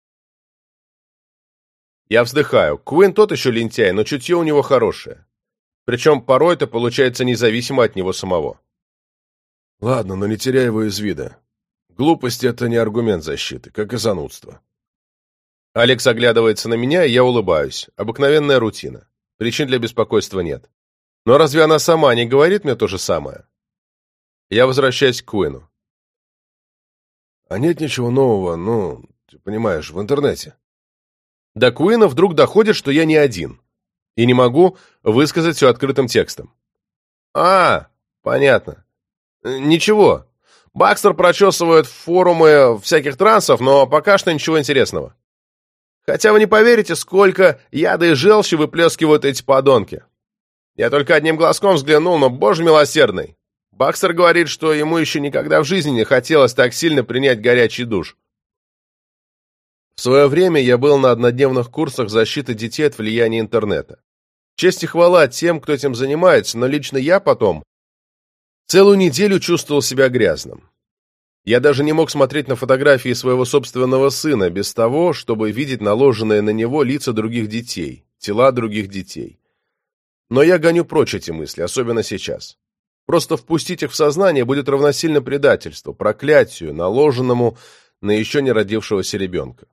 Я вздыхаю. Куин тот еще лентяй, но чутье у него хорошее. Причем порой это получается независимо от него самого. Ладно, но не теряй его из вида. Глупость — это не аргумент защиты, как и занудство. Алекс оглядывается на меня, и я улыбаюсь. Обыкновенная рутина. Причин для беспокойства нет. Но разве она сама не говорит мне то же самое? Я возвращаюсь к Куину. А нет ничего нового, ну, ты понимаешь, в интернете. До Куина вдруг доходит, что я не один. И не могу высказать все открытым текстом. А, понятно. Ничего. Бакстер прочесывает форумы всяких трансов, но пока что ничего интересного. Хотя вы не поверите, сколько яда и желчи выплескивают эти подонки. Я только одним глазком взглянул, но, боже милосердный, Бакстер говорит, что ему еще никогда в жизни не хотелось так сильно принять горячий душ. В свое время я был на однодневных курсах защиты детей от влияния интернета. Честь и хвала тем, кто этим занимается, но лично я потом целую неделю чувствовал себя грязным. Я даже не мог смотреть на фотографии своего собственного сына без того, чтобы видеть наложенные на него лица других детей, тела других детей. Но я гоню прочь эти мысли, особенно сейчас. Просто впустить их в сознание будет равносильно предательству, проклятию, наложенному на еще не родившегося ребенка.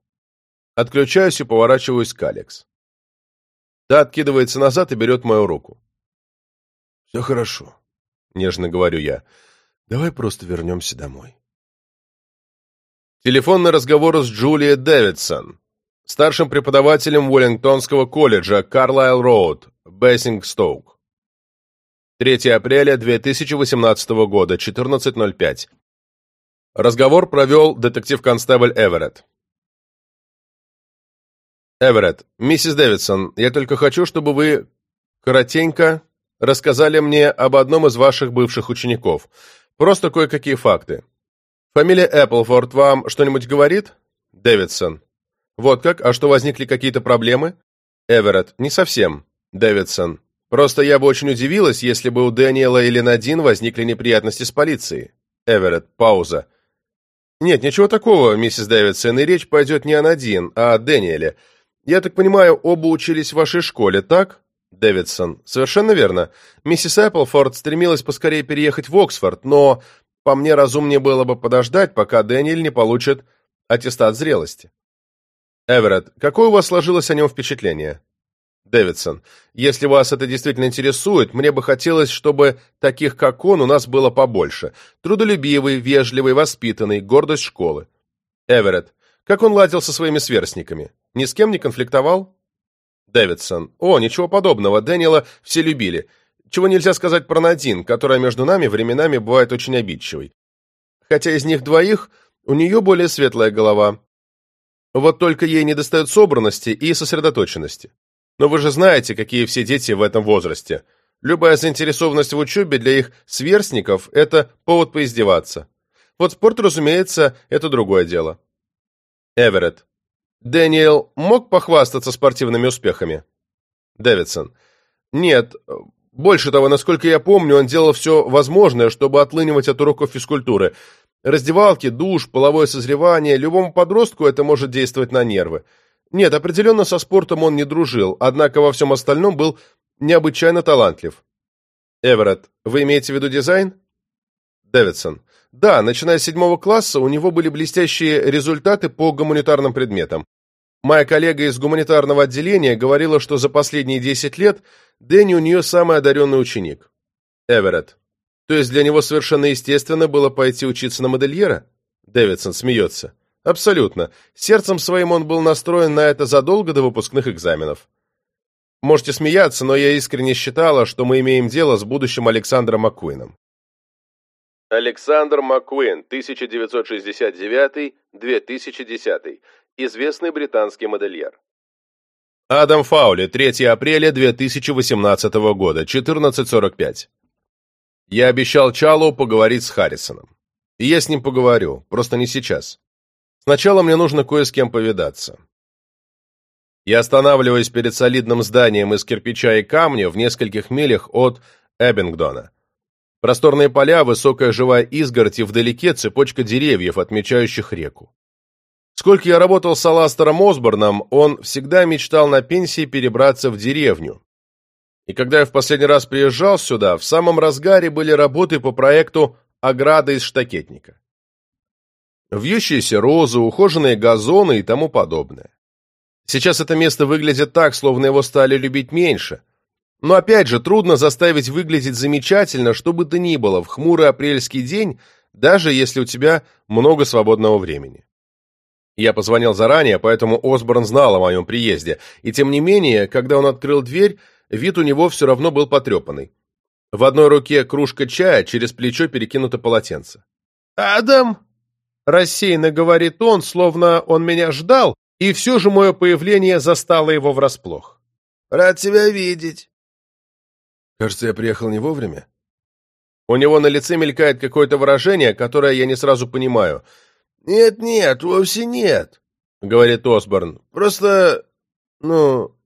Отключаюсь и поворачиваюсь к Алекс. Та откидывается назад и берет мою руку. «Все хорошо», — нежно говорю я. «Давай просто вернемся домой». Телефонный разговор с Джулией Дэвидсон, старшим преподавателем Уоллингтонского колледжа Карлайл Роуд, Бессингстоук. 3 апреля 2018 года, 14.05. Разговор провел детектив-констебль Эверетт. Эверетт, миссис Дэвидсон, я только хочу, чтобы вы коротенько рассказали мне об одном из ваших бывших учеников. Просто кое-какие факты. Фамилия Эпплфорд вам что-нибудь говорит? Дэвидсон. Вот как? А что, возникли какие-то проблемы? Эверетт. Не совсем. Дэвидсон. Просто я бы очень удивилась, если бы у Дэниела или Надин возникли неприятности с полицией. Эверетт. Пауза. Нет, ничего такого, миссис Дэвидсон, и речь пойдет не о Надин, а о Дэниеле. Я так понимаю, оба учились в вашей школе, так? Дэвидсон. Совершенно верно. Миссис Эпплфорд стремилась поскорее переехать в Оксфорд, но по мне, разумнее было бы подождать, пока Дэниэль не получит аттестат зрелости. Эверетт, какое у вас сложилось о нем впечатление? Дэвидсон, если вас это действительно интересует, мне бы хотелось, чтобы таких, как он, у нас было побольше. Трудолюбивый, вежливый, воспитанный, гордость школы. Эверетт, как он ладил со своими сверстниками? Ни с кем не конфликтовал? Дэвидсон, о, ничего подобного, Дэниела все любили. Чего нельзя сказать про Надин, которая между нами временами бывает очень обидчивой. Хотя из них двоих у нее более светлая голова. Вот только ей недостает собранности и сосредоточенности. Но вы же знаете, какие все дети в этом возрасте. Любая заинтересованность в учебе для их сверстников – это повод поиздеваться. Вот спорт, разумеется, это другое дело. Эверетт. Дэниел мог похвастаться спортивными успехами? Дэвидсон. Нет, больше того, насколько я помню, он делал все возможное, чтобы отлынивать от уроков физкультуры. Раздевалки, душ, половое созревание, любому подростку это может действовать на нервы. Нет, определенно со спортом он не дружил, однако во всем остальном был необычайно талантлив. Эверетт, вы имеете в виду дизайн? Дэвидсон. Да, начиная с седьмого класса у него были блестящие результаты по гуманитарным предметам. Моя коллега из гуманитарного отделения говорила, что за последние 10 лет Дэнни у нее самый одаренный ученик. Эверетт. То есть для него совершенно естественно было пойти учиться на модельера? Дэвидсон смеется. Абсолютно. Сердцем своим он был настроен на это задолго до выпускных экзаменов. Можете смеяться, но я искренне считала, что мы имеем дело с будущим Александром Маккуином. Александр Маккуин, 1969-2010, известный британский модельер. Адам Фаули, 3 апреля 2018 года, 14.45. Я обещал Чалу поговорить с Харрисоном. И я с ним поговорю, просто не сейчас. Сначала мне нужно кое с кем повидаться. Я останавливаюсь перед солидным зданием из кирпича и камня в нескольких милях от Эббингдона. Просторные поля, высокая живая изгородь и вдалеке цепочка деревьев, отмечающих реку. Сколько я работал с Аластером Осборном, он всегда мечтал на пенсии перебраться в деревню. И когда я в последний раз приезжал сюда, в самом разгаре были работы по проекту «Ограда из штакетника». Вьющиеся розы, ухоженные газоны и тому подобное. Сейчас это место выглядит так, словно его стали любить меньше. Но опять же, трудно заставить выглядеть замечательно, что бы то ни было, в хмурый апрельский день, даже если у тебя много свободного времени. Я позвонил заранее, поэтому Осборн знал о моем приезде, и тем не менее, когда он открыл дверь, вид у него все равно был потрепанный. В одной руке кружка чая, через плечо перекинуто полотенце. «Адам!» – рассеянно говорит он, словно он меня ждал, и все же мое появление застало его врасплох. «Рад тебя видеть!» Кажется, я приехал не вовремя. У него на лице мелькает какое-то выражение, которое я не сразу понимаю – «Нет-нет, вовсе нет», — говорит Осборн. «Просто, ну,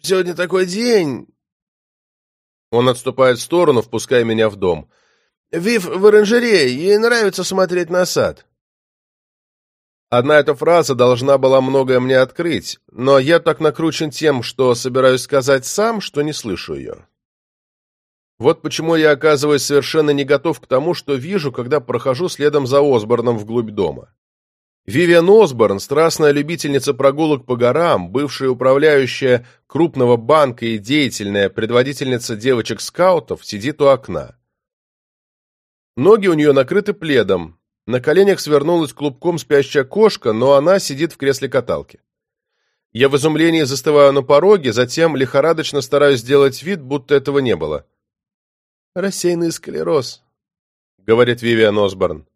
сегодня такой день...» Он отступает в сторону, впуская меня в дом. «Вив в оранжерее, ей нравится смотреть на сад». Одна эта фраза должна была многое мне открыть, но я так накручен тем, что собираюсь сказать сам, что не слышу ее. Вот почему я оказываюсь совершенно не готов к тому, что вижу, когда прохожу следом за Осборном вглубь дома. Вивиан Осборн, страстная любительница прогулок по горам, бывшая управляющая крупного банка и деятельная предводительница девочек-скаутов, сидит у окна. Ноги у нее накрыты пледом, на коленях свернулась клубком спящая кошка, но она сидит в кресле каталки. Я в изумлении застываю на пороге, затем лихорадочно стараюсь сделать вид, будто этого не было. «Рассеянный склероз», — говорит Вивиан Осборн.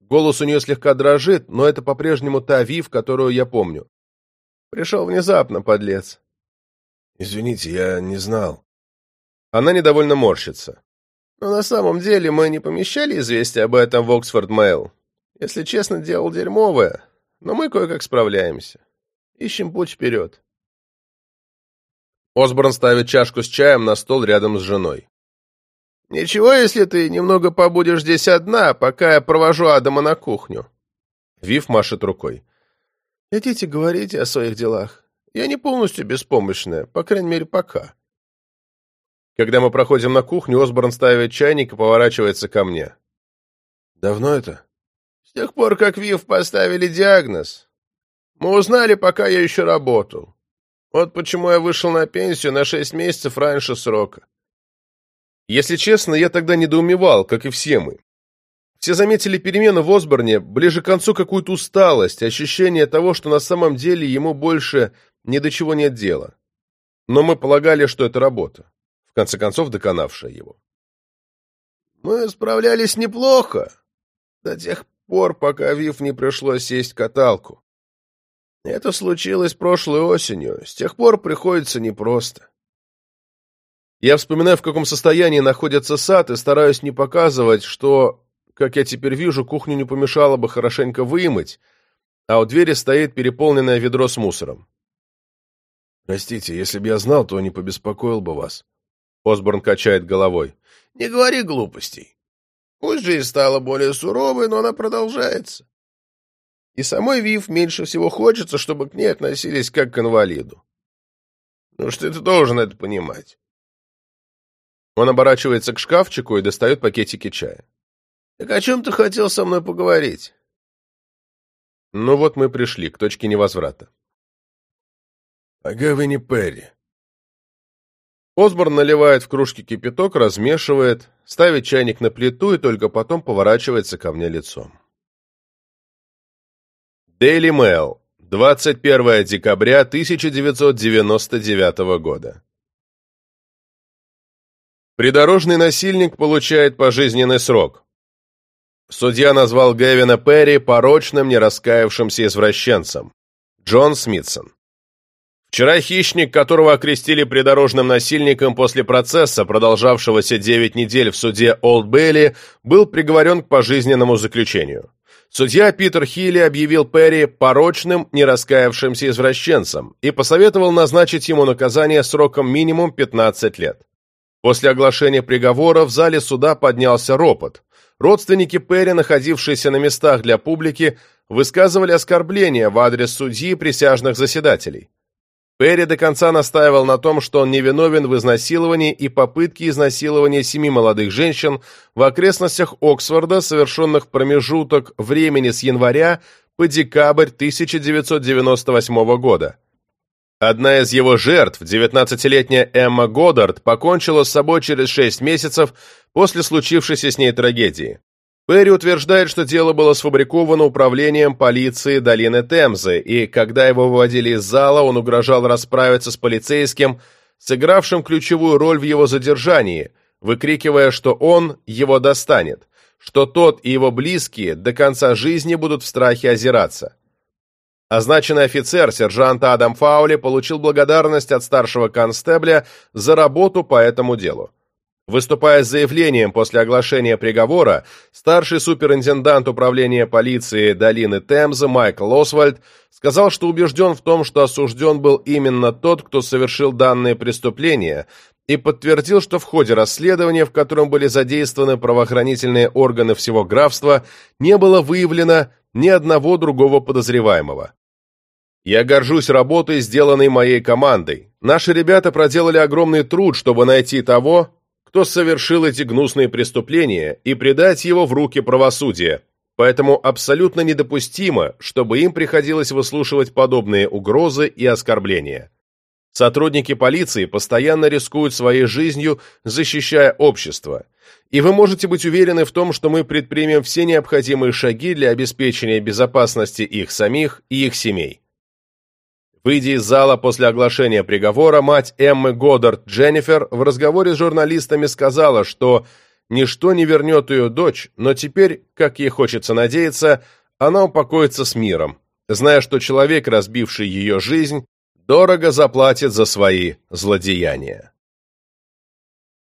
Голос у нее слегка дрожит, но это по-прежнему та Вив, которую я помню. Пришел внезапно, подлец. Извините, я не знал. Она недовольно морщится. Но на самом деле мы не помещали известие об этом в Оксфорд Мэйл. Если честно, дело дерьмовое, но мы кое-как справляемся. Ищем путь вперед. Осборн ставит чашку с чаем на стол рядом с женой. «Ничего, если ты немного побудешь здесь одна, пока я провожу Адама на кухню». Вив машет рукой. «Идите, говорите о своих делах. Я не полностью беспомощная, по крайней мере, пока». Когда мы проходим на кухню, Осборн ставит чайник и поворачивается ко мне. «Давно это?» «С тех пор, как Вив поставили диагноз. Мы узнали, пока я еще работал. Вот почему я вышел на пенсию на шесть месяцев раньше срока. Если честно, я тогда недоумевал, как и все мы. Все заметили перемены в Осборне, ближе к концу какую-то усталость, ощущение того, что на самом деле ему больше ни до чего нет дела. Но мы полагали, что это работа, в конце концов доконавшая его. Мы справлялись неплохо, до тех пор, пока Вив не пришлось сесть каталку. Это случилось прошлой осенью, с тех пор приходится непросто. Я вспоминаю, в каком состоянии находится сад, и стараюсь не показывать, что, как я теперь вижу, кухню не помешало бы хорошенько вымыть, а у двери стоит переполненное ведро с мусором. «Простите, если бы я знал, то не побеспокоил бы вас». Осборн качает головой. «Не говори глупостей. Пусть жизнь стала более суровой, но она продолжается. И самой Вив меньше всего хочется, чтобы к ней относились как к инвалиду. Ну что ты должен это понимать. Он оборачивается к шкафчику и достает пакетики чая. «Так о чем ты хотел со мной поговорить?» Ну вот мы пришли к точке невозврата. «О Гевине Перри». Осборн наливает в кружки кипяток, размешивает, ставит чайник на плиту и только потом поворачивается ко мне лицом. Daily Mail, 21 декабря 1999 года. Придорожный насильник получает пожизненный срок. Судья назвал Гевина Перри порочным, не раскаявшимся извращенцем. Джон Смитсон. Вчера хищник, которого окрестили придорожным насильником после процесса, продолжавшегося 9 недель в суде Олд Бейли, был приговорен к пожизненному заключению. Судья Питер Хилли объявил Перри порочным, не раскаявшимся извращенцем и посоветовал назначить ему наказание сроком минимум 15 лет. После оглашения приговора в зале суда поднялся ропот. Родственники Перри, находившиеся на местах для публики, высказывали оскорбления в адрес судьи и присяжных заседателей. Перри до конца настаивал на том, что он невиновен в изнасиловании и попытке изнасилования семи молодых женщин в окрестностях Оксфорда, совершенных промежуток времени с января по декабрь 1998 года. Одна из его жертв, 19-летняя Эмма Годдард, покончила с собой через 6 месяцев после случившейся с ней трагедии. Перри утверждает, что дело было сфабриковано управлением полиции долины Темзы, и когда его выводили из зала, он угрожал расправиться с полицейским, сыгравшим ключевую роль в его задержании, выкрикивая, что он его достанет, что тот и его близкие до конца жизни будут в страхе озираться. Означенный офицер, сержант Адам Фаули, получил благодарность от старшего констебля за работу по этому делу. Выступая с заявлением после оглашения приговора, старший суперинтендант управления полиции долины Темза Майкл Освальд сказал, что убежден в том, что осужден был именно тот, кто совершил данное преступление, и подтвердил, что в ходе расследования, в котором были задействованы правоохранительные органы всего графства, не было выявлено ни одного другого подозреваемого. Я горжусь работой, сделанной моей командой. Наши ребята проделали огромный труд, чтобы найти того, кто совершил эти гнусные преступления, и предать его в руки правосудия. Поэтому абсолютно недопустимо, чтобы им приходилось выслушивать подобные угрозы и оскорбления. Сотрудники полиции постоянно рискуют своей жизнью, защищая общество. И вы можете быть уверены в том, что мы предпримем все необходимые шаги для обеспечения безопасности их самих и их семей. Выйдя из зала после оглашения приговора, мать Эммы Годдард Дженнифер в разговоре с журналистами сказала, что ничто не вернет ее дочь, но теперь, как ей хочется надеяться, она упокоится с миром. зная, что человек, разбивший ее жизнь, дорого заплатит за свои злодеяния.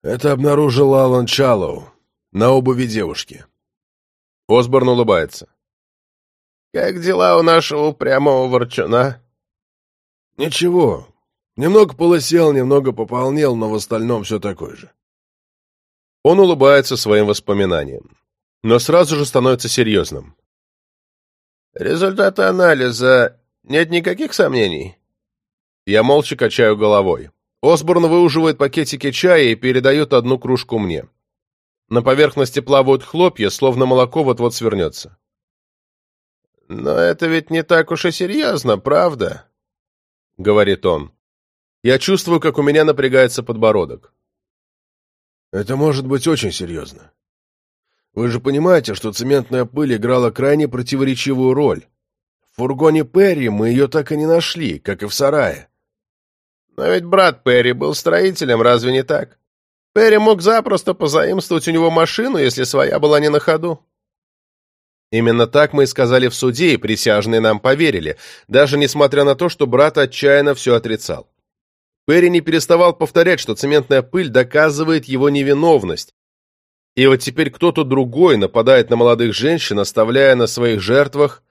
Это обнаружил Алан Чалоу на обуви девушки. Осборн улыбается. «Как дела у нашего упрямого ворчуна?» «Ничего. Немного полысел, немного пополнел, но в остальном все такой же». Он улыбается своим воспоминаниям, но сразу же становится серьезным. «Результаты анализа нет никаких сомнений?» Я молча качаю головой. Осборн выуживает пакетики чая и передает одну кружку мне. На поверхности плавают хлопья, словно молоко вот-вот свернется. «Но это ведь не так уж и серьезно, правда?» — говорит он. Я чувствую, как у меня напрягается подбородок. «Это может быть очень серьезно. Вы же понимаете, что цементная пыль играла крайне противоречивую роль. В фургоне Перри мы ее так и не нашли, как и в сарае. Но ведь брат Перри был строителем, разве не так? Перри мог запросто позаимствовать у него машину, если своя была не на ходу. Именно так мы и сказали в суде, и присяжные нам поверили, даже несмотря на то, что брат отчаянно все отрицал. Перри не переставал повторять, что цементная пыль доказывает его невиновность, и вот теперь кто-то другой нападает на молодых женщин, оставляя на своих жертвах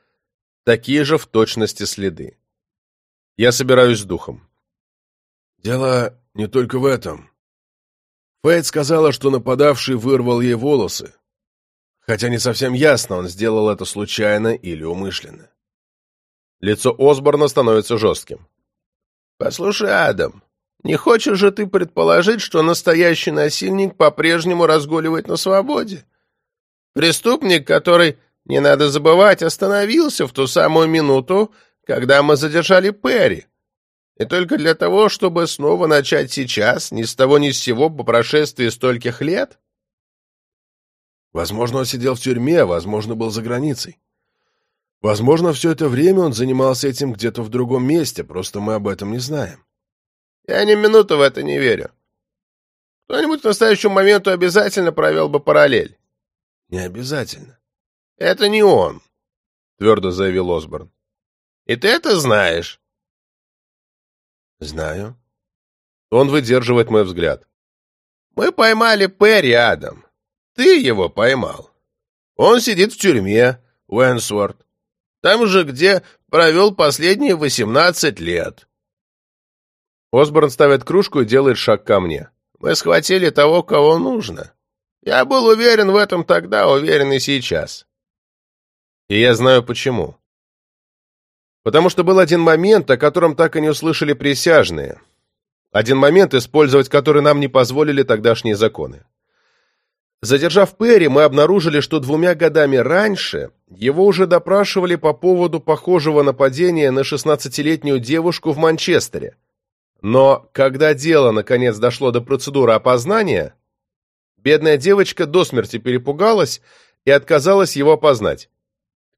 такие же в точности следы. Я собираюсь с духом. Дело не только в этом. Фейт сказала, что нападавший вырвал ей волосы, хотя не совсем ясно, он сделал это случайно или умышленно. Лицо Осборна становится жестким. «Послушай, Адам, не хочешь же ты предположить, что настоящий насильник по-прежнему разгуливает на свободе? Преступник, который, не надо забывать, остановился в ту самую минуту, когда мы задержали Перри. И только для того, чтобы снова начать сейчас, ни с того ни с сего по прошествии стольких лет? Возможно, он сидел в тюрьме, а возможно, был за границей. Возможно, все это время он занимался этим где-то в другом месте, просто мы об этом не знаем. Я ни минуты в это не верю. Кто-нибудь к настоящему моменту обязательно провел бы параллель. Не обязательно. Это не он, твердо заявил Осборн. И ты это знаешь. Знаю. Он выдерживает мой взгляд. Мы поймали Перри, Адам. Ты его поймал. Он сидит в тюрьме, Уэнсворт. Там же, где провел последние восемнадцать лет. Осборн ставит кружку и делает шаг ко мне. Мы схватили того, кого нужно. Я был уверен в этом тогда, уверен и сейчас. И я знаю почему. Потому что был один момент, о котором так и не услышали присяжные. Один момент, использовать который нам не позволили тогдашние законы. Задержав Перри, мы обнаружили, что двумя годами раньше его уже допрашивали по поводу похожего нападения на 16-летнюю девушку в Манчестере. Но когда дело наконец дошло до процедуры опознания, бедная девочка до смерти перепугалась и отказалась его опознать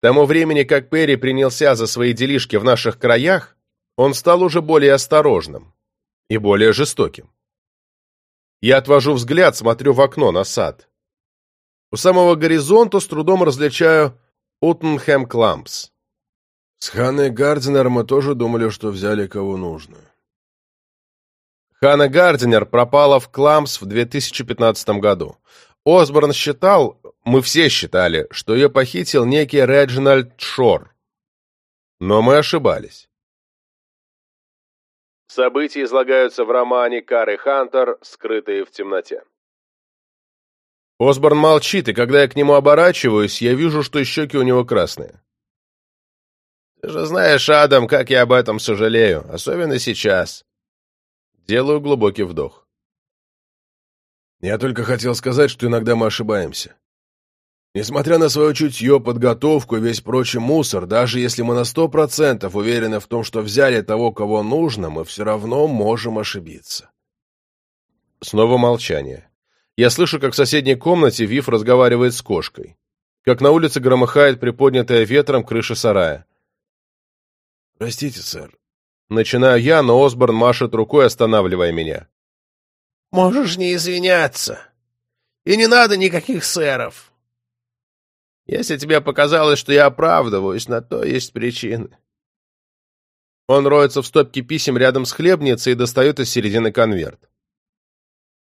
тому времени, как Перри принялся за свои делишки в наших краях, он стал уже более осторожным и более жестоким. Я отвожу взгляд, смотрю в окно на сад. У самого горизонта с трудом различаю Уттенхэм Клампс. С Ханной Гардинер мы тоже думали, что взяли кого нужно. Ханна Гардинер пропала в Клампс в 2015 году. Осборн считал, мы все считали, что ее похитил некий Реджинальд Шор. Но мы ошибались. События излагаются в романе Кары Хантер «Скрытые в темноте». Осборн молчит, и когда я к нему оборачиваюсь, я вижу, что щеки у него красные. «Ты же знаешь, Адам, как я об этом сожалею, особенно сейчас». Делаю глубокий вдох. Я только хотел сказать, что иногда мы ошибаемся. Несмотря на свое чутье, подготовку и весь прочий мусор, даже если мы на сто процентов уверены в том, что взяли того, кого нужно, мы все равно можем ошибиться. Снова молчание. Я слышу, как в соседней комнате Вив разговаривает с кошкой. Как на улице громыхает приподнятая ветром крыша сарая. «Простите, сэр». Начинаю я, но Осборн машет рукой, останавливая меня. Можешь не извиняться. И не надо никаких сэров. Если тебе показалось, что я оправдываюсь, на то есть причины. Он роется в стопке писем рядом с хлебницей и достает из середины конверт.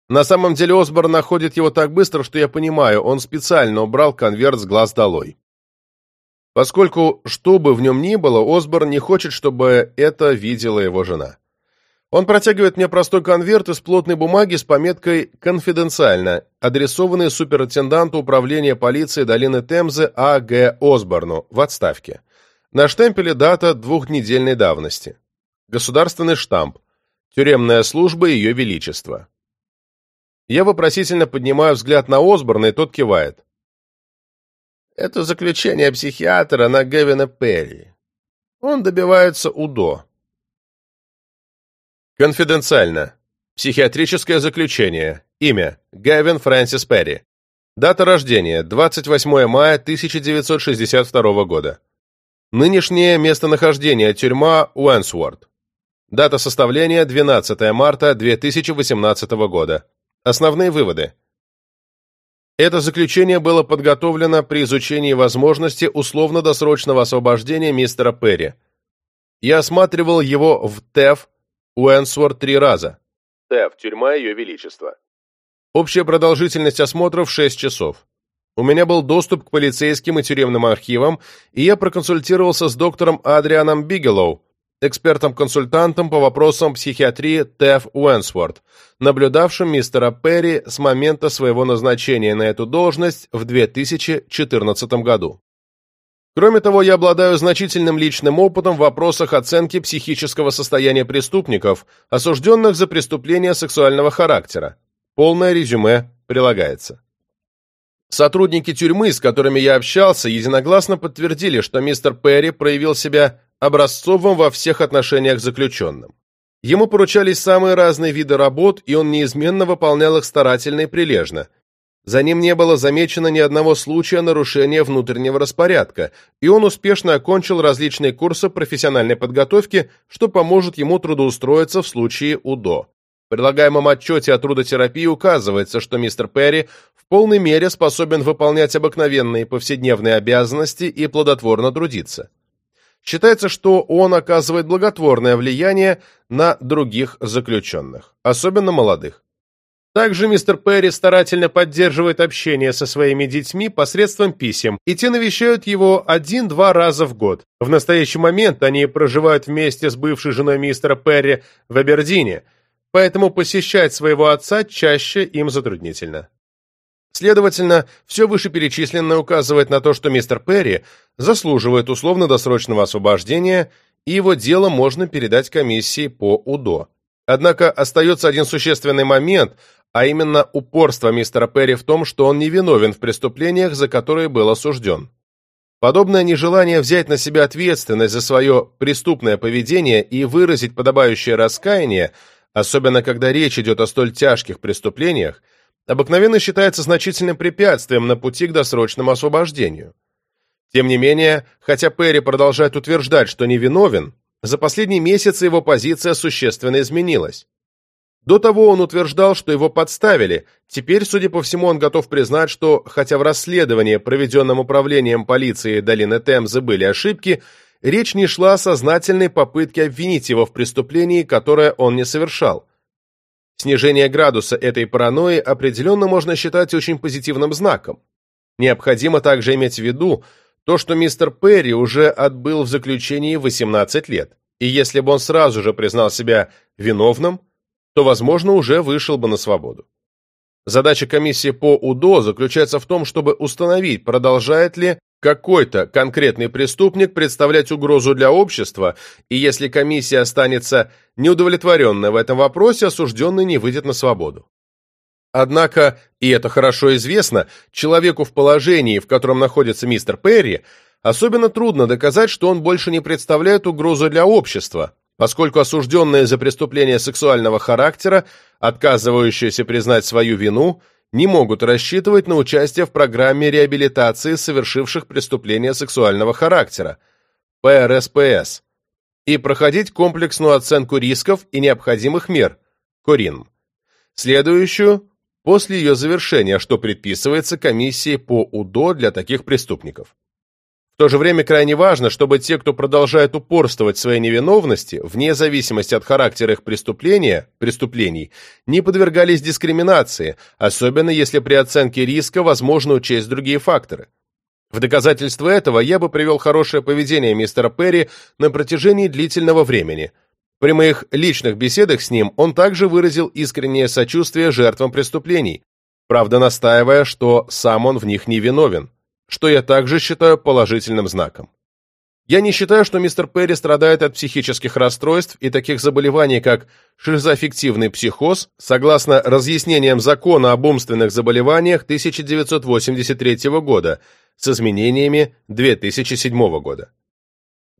На самом деле Осборн находит его так быстро, что я понимаю, он специально убрал конверт с глаз долой. Поскольку, что бы в нем ни было, Осборн не хочет, чтобы это видела его жена. Он протягивает мне простой конверт из плотной бумаги с пометкой «Конфиденциально», адресованный суперинтенданту управления полиции долины Темзы А. Г. Осборну в отставке. На штемпеле дата двухнедельной давности. Государственный штамп. Тюремная служба Ее Величества. Я вопросительно поднимаю взгляд на Осборна, и тот кивает. Это заключение психиатра на Гевина Перри. Он добивается УДО. Конфиденциально. Психиатрическое заключение. Имя. Гевин Фрэнсис Перри. Дата рождения. 28 мая 1962 года. Нынешнее местонахождение. Тюрьма Уэнсворт. Дата составления. 12 марта 2018 года. Основные выводы. Это заключение было подготовлено при изучении возможности условно-досрочного освобождения мистера Перри. Я осматривал его в ТЭФ Уэнсворт три раза. ТЭФ – тюрьма Ее Величества. Общая продолжительность осмотров – 6 часов. У меня был доступ к полицейским и тюремным архивам, и я проконсультировался с доктором Адрианом Бигелоу, экспертом-консультантом по вопросам психиатрии Теф Уэнсворт, наблюдавшим мистера Перри с момента своего назначения на эту должность в 2014 году. Кроме того, я обладаю значительным личным опытом в вопросах оценки психического состояния преступников, осужденных за преступления сексуального характера. Полное резюме прилагается. Сотрудники тюрьмы, с которыми я общался, единогласно подтвердили, что мистер Перри проявил себя образцовым во всех отношениях заключенным. Ему поручались самые разные виды работ, и он неизменно выполнял их старательно и прилежно. За ним не было замечено ни одного случая нарушения внутреннего распорядка, и он успешно окончил различные курсы профессиональной подготовки, что поможет ему трудоустроиться в случае УДО. В предлагаемом отчете о трудотерапии указывается, что мистер Перри в полной мере способен выполнять обыкновенные повседневные обязанности и плодотворно трудиться. Считается, что он оказывает благотворное влияние на других заключенных, особенно молодых. Также мистер Перри старательно поддерживает общение со своими детьми посредством писем, и те навещают его один-два раза в год. В настоящий момент они проживают вместе с бывшей женой мистера Перри в Абердине, поэтому посещать своего отца чаще им затруднительно. Следовательно, все вышеперечисленное указывает на то, что мистер Перри заслуживает условно-досрочного освобождения, и его дело можно передать комиссии по УДО. Однако остается один существенный момент, а именно упорство мистера Перри в том, что он невиновен в преступлениях, за которые был осужден. Подобное нежелание взять на себя ответственность за свое преступное поведение и выразить подобающее раскаяние, особенно когда речь идет о столь тяжких преступлениях, обыкновенно считается значительным препятствием на пути к досрочному освобождению. Тем не менее, хотя Перри продолжает утверждать, что невиновен, за последние месяцы его позиция существенно изменилась. До того он утверждал, что его подставили, теперь, судя по всему, он готов признать, что, хотя в расследовании, проведенном управлением полиции долины Темзы, были ошибки, речь не шла о сознательной попытке обвинить его в преступлении, которое он не совершал. Снижение градуса этой паранойи определенно можно считать очень позитивным знаком. Необходимо также иметь в виду то, что мистер Перри уже отбыл в заключении 18 лет, и если бы он сразу же признал себя виновным, то, возможно, уже вышел бы на свободу. Задача комиссии по УДО заключается в том, чтобы установить, продолжает ли какой-то конкретный преступник представлять угрозу для общества, и если комиссия останется неудовлетворенной в этом вопросе, осужденный не выйдет на свободу. Однако, и это хорошо известно, человеку в положении, в котором находится мистер Перри, особенно трудно доказать, что он больше не представляет угрозу для общества, поскольку осужденные за преступления сексуального характера, отказывающиеся признать свою вину – не могут рассчитывать на участие в программе реабилитации совершивших преступления сексуального характера, ПРСПС, и проходить комплексную оценку рисков и необходимых мер, КОРИН, следующую после ее завершения, что предписывается комиссией по УДО для таких преступников. В то же время крайне важно, чтобы те, кто продолжает упорствовать в своей невиновности, вне зависимости от характера их преступления, преступлений, не подвергались дискриминации, особенно если при оценке риска возможно учесть другие факторы. В доказательство этого я бы привел хорошее поведение мистера Перри на протяжении длительного времени. При моих личных беседах с ним он также выразил искреннее сочувствие жертвам преступлений, правда настаивая, что сам он в них не виновен что я также считаю положительным знаком. Я не считаю, что мистер Перри страдает от психических расстройств и таких заболеваний, как шизоаффективный психоз, согласно разъяснениям закона об умственных заболеваниях 1983 года с изменениями 2007 года.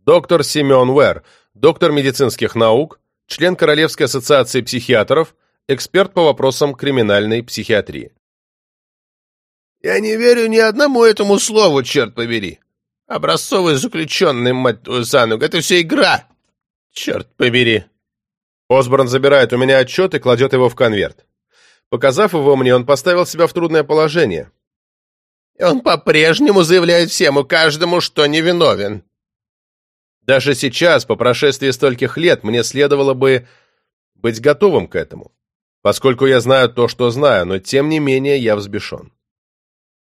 Доктор Семен Уэр, доктор медицинских наук, член Королевской ассоциации психиатров, эксперт по вопросам криминальной психиатрии. Я не верю ни одному этому слову, черт побери. Образцовый заключенный, мать твою, за ногу, это все игра. Черт побери. Осборн забирает у меня отчет и кладет его в конверт. Показав его мне, он поставил себя в трудное положение. И он по-прежнему заявляет всем и каждому, что невиновен. Даже сейчас, по прошествии стольких лет, мне следовало бы быть готовым к этому, поскольку я знаю то, что знаю, но тем не менее я взбешен.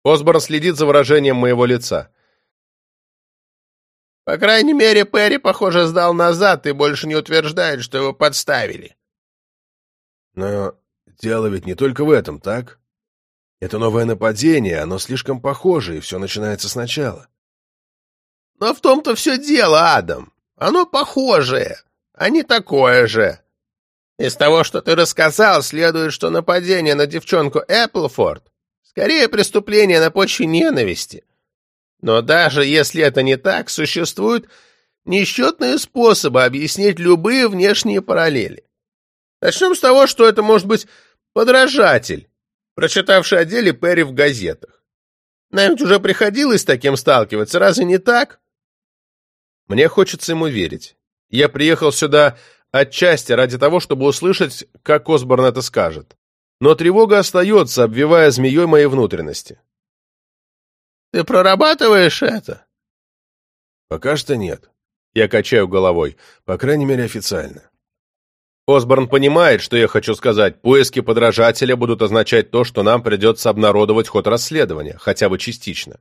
Осборн следит за выражением моего лица. По крайней мере, Перри, похоже, сдал назад и больше не утверждает, что его подставили. Но дело ведь не только в этом, так? Это новое нападение, оно слишком похоже, и все начинается сначала. Но в том-то все дело, Адам. Оно похожее, а не такое же. Из того, что ты рассказал, следует, что нападение на девчонку Эпплфорд Скорее, преступление на почве ненависти. Но даже если это не так, существуют несчетные способы объяснить любые внешние параллели. Начнем с того, что это может быть подражатель, прочитавший о деле Перри в газетах. Нам ведь уже приходилось с таким сталкиваться, разве не так? Мне хочется ему верить. Я приехал сюда отчасти ради того, чтобы услышать, как Осборн это скажет но тревога остается, обвивая змеей мои внутренности. «Ты прорабатываешь это?» «Пока что нет». Я качаю головой, по крайней мере, официально. Осборн понимает, что я хочу сказать. Поиски подражателя будут означать то, что нам придется обнародовать ход расследования, хотя бы частично.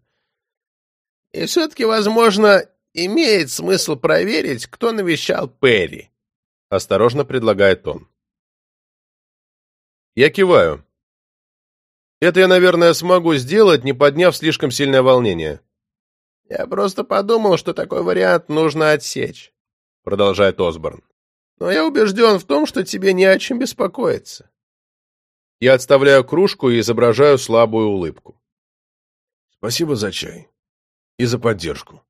И все-таки, возможно, имеет смысл проверить, кто навещал Перри. Осторожно предлагает он. Я киваю. Это я, наверное, смогу сделать, не подняв слишком сильное волнение. «Я просто подумал, что такой вариант нужно отсечь», — продолжает Осборн. «Но я убежден в том, что тебе не о чем беспокоиться». Я отставляю кружку и изображаю слабую улыбку. «Спасибо за чай. И за поддержку».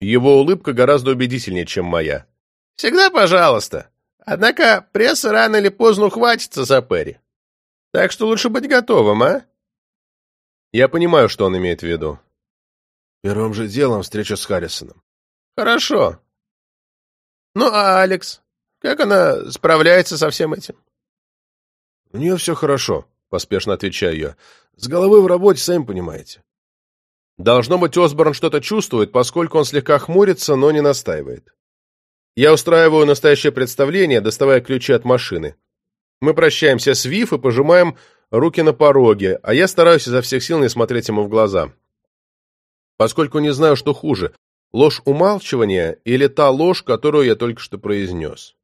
Его улыбка гораздо убедительнее, чем моя. «Всегда пожалуйста», Однако пресса рано или поздно ухватится за Перри. Так что лучше быть готовым, а? Я понимаю, что он имеет в виду. Первым же делом встреча с Харрисоном. Хорошо. Ну, а Алекс? Как она справляется со всем этим? У нее все хорошо, поспешно отвечаю я. С головой в работе, сами понимаете. Должно быть, Осборн что-то чувствует, поскольку он слегка хмурится, но не настаивает. Я устраиваю настоящее представление, доставая ключи от машины. Мы прощаемся с Вив и пожимаем руки на пороге, а я стараюсь изо всех сил не смотреть ему в глаза. Поскольку не знаю, что хуже, ложь умалчивания или та ложь, которую я только что произнес.